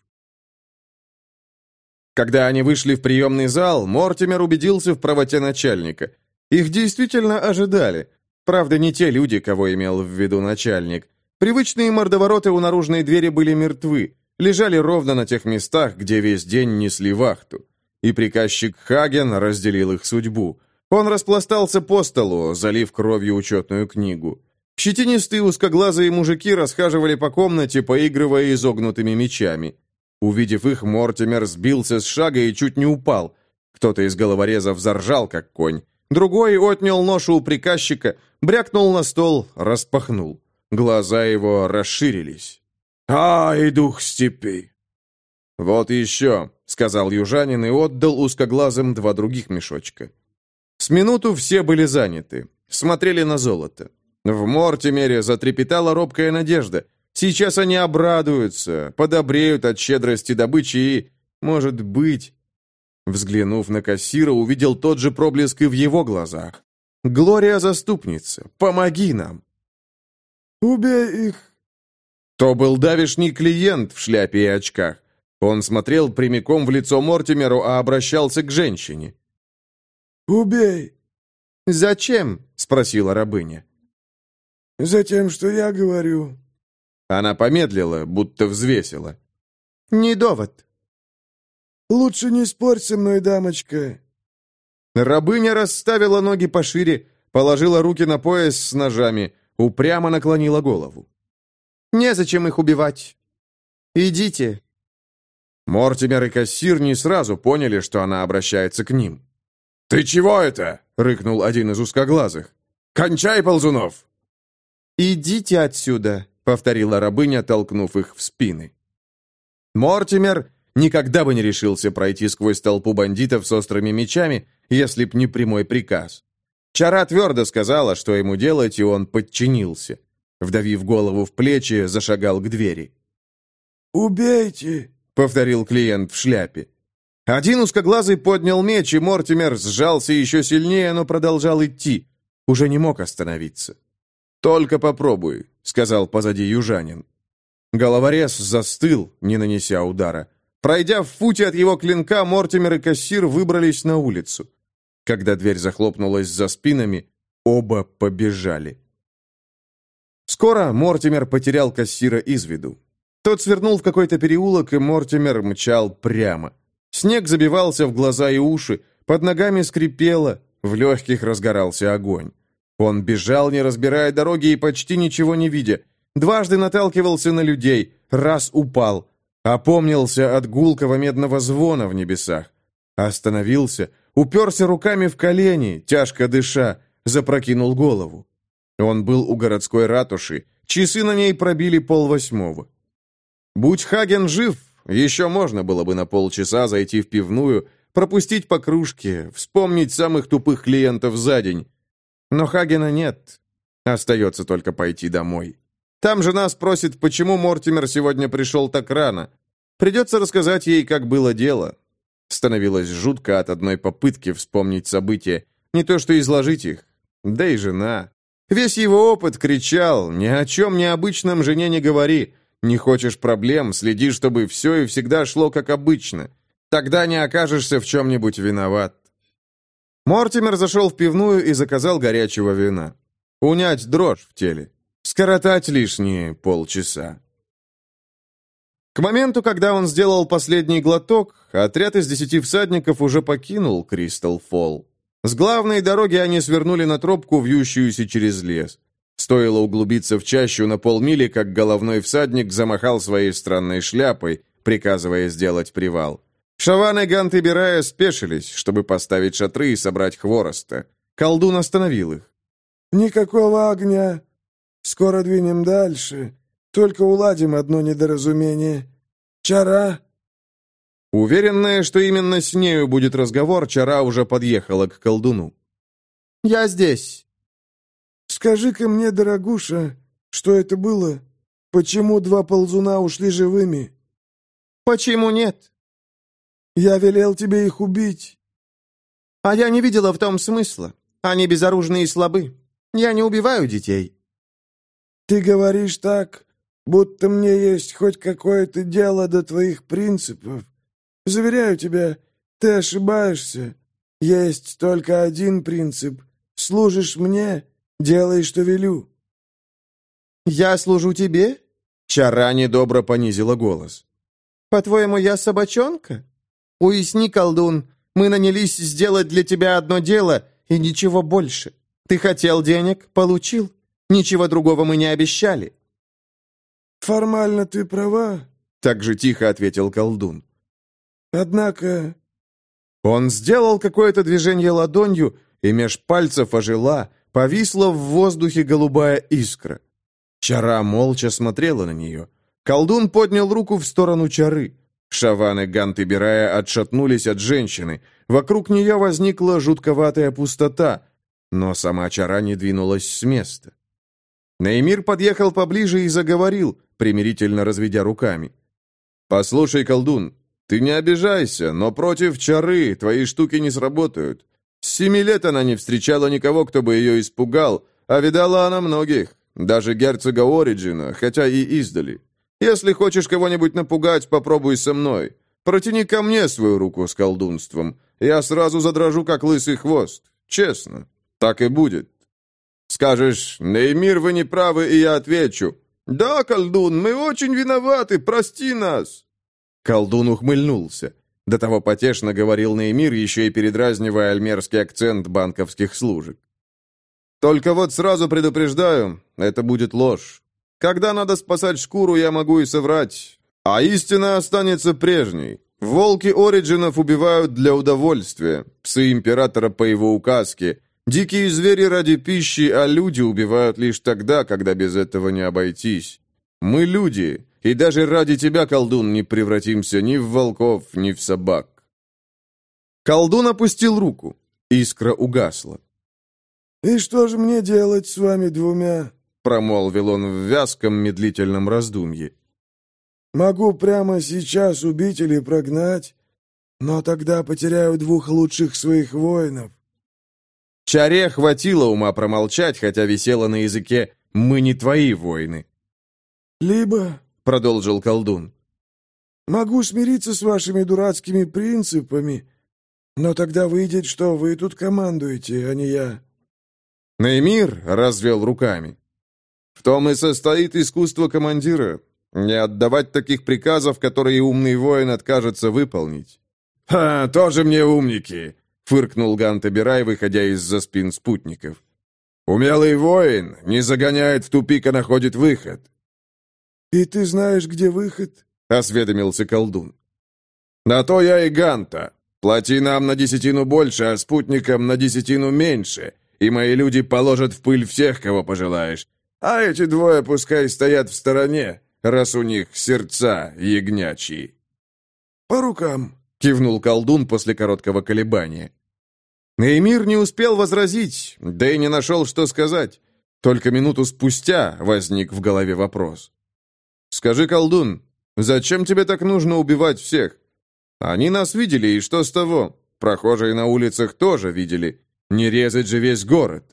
Когда они вышли в приемный зал, Мортимер убедился в правоте начальника. Их действительно ожидали. Правда, не те люди, кого имел в виду начальник. Привычные мордовороты у наружной двери были мертвы, лежали ровно на тех местах, где весь день несли вахту. И приказчик Хаген разделил их судьбу. Он распластался по столу, залив кровью учетную книгу. Щетинистые узкоглазые мужики расхаживали по комнате, поигрывая изогнутыми мечами. Увидев их, Мортимер сбился с шага и чуть не упал. Кто-то из головорезов заржал, как конь. Другой отнял ношу у приказчика, брякнул на стол, распахнул. Глаза его расширились. «Ай, дух степи!» «Вот еще», — сказал южанин и отдал узкоглазым два других мешочка. С минуту все были заняты, смотрели на золото. В Мортимере затрепетала робкая надежда — Сейчас они обрадуются, подобреют от щедрости добычи и, может быть... Взглянув на кассира, увидел тот же проблеск и в его глазах. «Глория заступница, помоги нам!» «Убей их!» То был давишний клиент в шляпе и очках. Он смотрел прямиком в лицо Мортимеру, а обращался к женщине. «Убей!» «Зачем?» — спросила рабыня. «Затем, что я говорю. Она помедлила, будто взвесила. «Не довод». «Лучше не спорь со мной, дамочка». Рабыня расставила ноги пошире, положила руки на пояс с ножами, упрямо наклонила голову. «Незачем их убивать. Идите». Мортимер и кассир не сразу поняли, что она обращается к ним. «Ты чего это?» — рыкнул один из узкоглазых. «Кончай, ползунов!» «Идите отсюда!» повторила рабыня, толкнув их в спины. Мортимер никогда бы не решился пройти сквозь толпу бандитов с острыми мечами, если б не прямой приказ. Чара твердо сказала, что ему делать, и он подчинился. Вдавив голову в плечи, зашагал к двери. «Убейте!» — повторил клиент в шляпе. Один узкоглазый поднял меч, и Мортимер сжался еще сильнее, но продолжал идти. Уже не мог остановиться. «Только попробуй», — сказал позади южанин. Головорез застыл, не нанеся удара. Пройдя в футе от его клинка, Мортимер и кассир выбрались на улицу. Когда дверь захлопнулась за спинами, оба побежали. Скоро Мортимер потерял кассира из виду. Тот свернул в какой-то переулок, и Мортимер мчал прямо. Снег забивался в глаза и уши, под ногами скрипело, в легких разгорался огонь. Он бежал, не разбирая дороги и почти ничего не видя. Дважды наталкивался на людей, раз упал. Опомнился от гулкого медного звона в небесах. Остановился, уперся руками в колени, тяжко дыша, запрокинул голову. Он был у городской ратуши, часы на ней пробили полвосьмого. Будь Хаген жив, еще можно было бы на полчаса зайти в пивную, пропустить по кружке, вспомнить самых тупых клиентов за день. Но Хагена нет. Остается только пойти домой. Там жена спросит, почему Мортимер сегодня пришел так рано. Придется рассказать ей, как было дело. Становилось жутко от одной попытки вспомнить события, не то что изложить их. Да и жена. Весь его опыт кричал, ни о чем необычном жене не говори. Не хочешь проблем, следи, чтобы все и всегда шло как обычно. Тогда не окажешься в чем-нибудь виноват. Мортимер зашел в пивную и заказал горячего вина. Унять дрожь в теле. Скоротать лишние полчаса. К моменту, когда он сделал последний глоток, отряд из десяти всадников уже покинул Кристал Фолл. С главной дороги они свернули на тропку, вьющуюся через лес. Стоило углубиться в чащу на полмили, как головной всадник замахал своей странной шляпой, приказывая сделать привал. Шаван и Гант Берая спешились, чтобы поставить шатры и собрать хвороста. Колдун остановил их. «Никакого огня. Скоро двинем дальше. Только уладим одно недоразумение. Чара?» Уверенная, что именно с нею будет разговор, Чара уже подъехала к колдуну. «Я здесь». «Скажи-ка мне, дорогуша, что это было? Почему два ползуна ушли живыми?» «Почему нет?» «Я велел тебе их убить». «А я не видела в том смысла. Они безоружны и слабы. Я не убиваю детей». «Ты говоришь так, будто мне есть хоть какое-то дело до твоих принципов. Заверяю тебя, ты ошибаешься. Есть только один принцип. Служишь мне, делай, что велю». «Я служу тебе?» Чара недобро понизила голос. «По-твоему, я собачонка? Уясни, колдун, мы нанялись сделать для тебя одно дело и ничего больше. Ты хотел денег, получил. Ничего другого мы не обещали». «Формально ты права», — так же тихо ответил колдун. «Однако...» Он сделал какое-то движение ладонью, и меж пальцев ожила, повисла в воздухе голубая искра. Чара молча смотрела на нее. Колдун поднял руку в сторону чары. Шаван и Гант Бирая отшатнулись от женщины. Вокруг нее возникла жутковатая пустота, но сама чара не двинулась с места. Наимир подъехал поближе и заговорил, примирительно разведя руками. «Послушай, колдун, ты не обижайся, но против чары твои штуки не сработают. С семи лет она не встречала никого, кто бы ее испугал, а видала она многих, даже герцога Ориджина, хотя и издали. Если хочешь кого-нибудь напугать, попробуй со мной. Протяни ко мне свою руку с колдунством. Я сразу задрожу, как лысый хвост. Честно, так и будет. Скажешь, Неймир, вы не правы, и я отвечу. Да, колдун, мы очень виноваты, прости нас. Колдун ухмыльнулся. До того потешно говорил Неймир, еще и передразнивая альмерский акцент банковских служек. «Только вот сразу предупреждаю, это будет ложь. Когда надо спасать шкуру, я могу и соврать. А истина останется прежней. Волки Ориджинов убивают для удовольствия, псы Императора по его указке. Дикие звери ради пищи, а люди убивают лишь тогда, когда без этого не обойтись. Мы люди, и даже ради тебя, колдун, не превратимся ни в волков, ни в собак. Колдун опустил руку. Искра угасла. «И что же мне делать с вами двумя?» Промолвил он в вязком медлительном раздумье. «Могу прямо сейчас убить или прогнать, но тогда потеряю двух лучших своих воинов». Чаре хватило ума промолчать, хотя висело на языке «Мы не твои воины». «Либо — продолжил колдун. «Могу смириться с вашими дурацкими принципами, но тогда выйдет, что вы тут командуете, а не я». Неймир развел руками. «В том и состоит искусство командира. Не отдавать таких приказов, которые умный воин откажется выполнить». «Ха, тоже мне умники!» — фыркнул Гантабирай, выходя из-за спин спутников. «Умелый воин не загоняет в тупик, а находит выход. «И ты знаешь, где выход?» осведомился колдун. «На то я и Ганта. Плати нам на десятину больше, а спутникам на десятину меньше, и мои люди положат в пыль всех, кого пожелаешь. А эти двое пускай стоят в стороне, раз у них сердца ягнячьи». «По рукам», — кивнул колдун после короткого колебания. Неймир не успел возразить, да и не нашел, что сказать. Только минуту спустя возник в голове вопрос. «Скажи, колдун, зачем тебе так нужно убивать всех? Они нас видели, и что с того? Прохожие на улицах тоже видели. Не резать же весь город».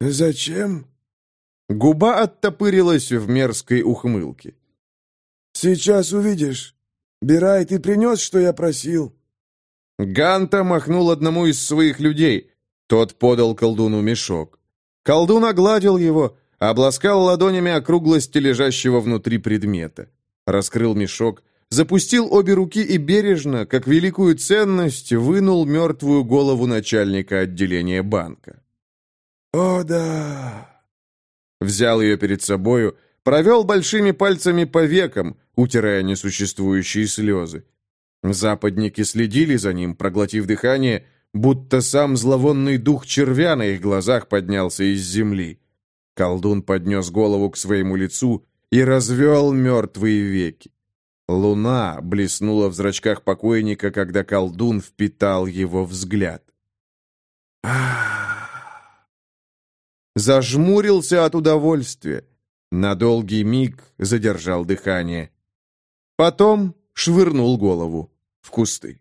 «Зачем?» Губа оттопырилась в мерзкой ухмылке. «Сейчас увидишь. Бирай, ты принес, что я просил?» Ганта махнул одному из своих людей. Тот подал колдуну мешок. Колдун огладил его, обласкал ладонями округлости лежащего внутри предмета. Раскрыл мешок, запустил обе руки и бережно, как великую ценность, вынул мертвую голову начальника отделения банка. «О, да!» Взял ее перед собою, провел большими пальцами по векам, утирая несуществующие слезы. Западники следили за ним, проглотив дыхание, будто сам зловонный дух червя на их глазах поднялся из земли. Колдун поднес голову к своему лицу и развел мертвые веки. Луна блеснула в зрачках покойника, когда колдун впитал его взгляд. Зажмурился от удовольствия. На долгий миг задержал дыхание. Потом швырнул голову в кусты.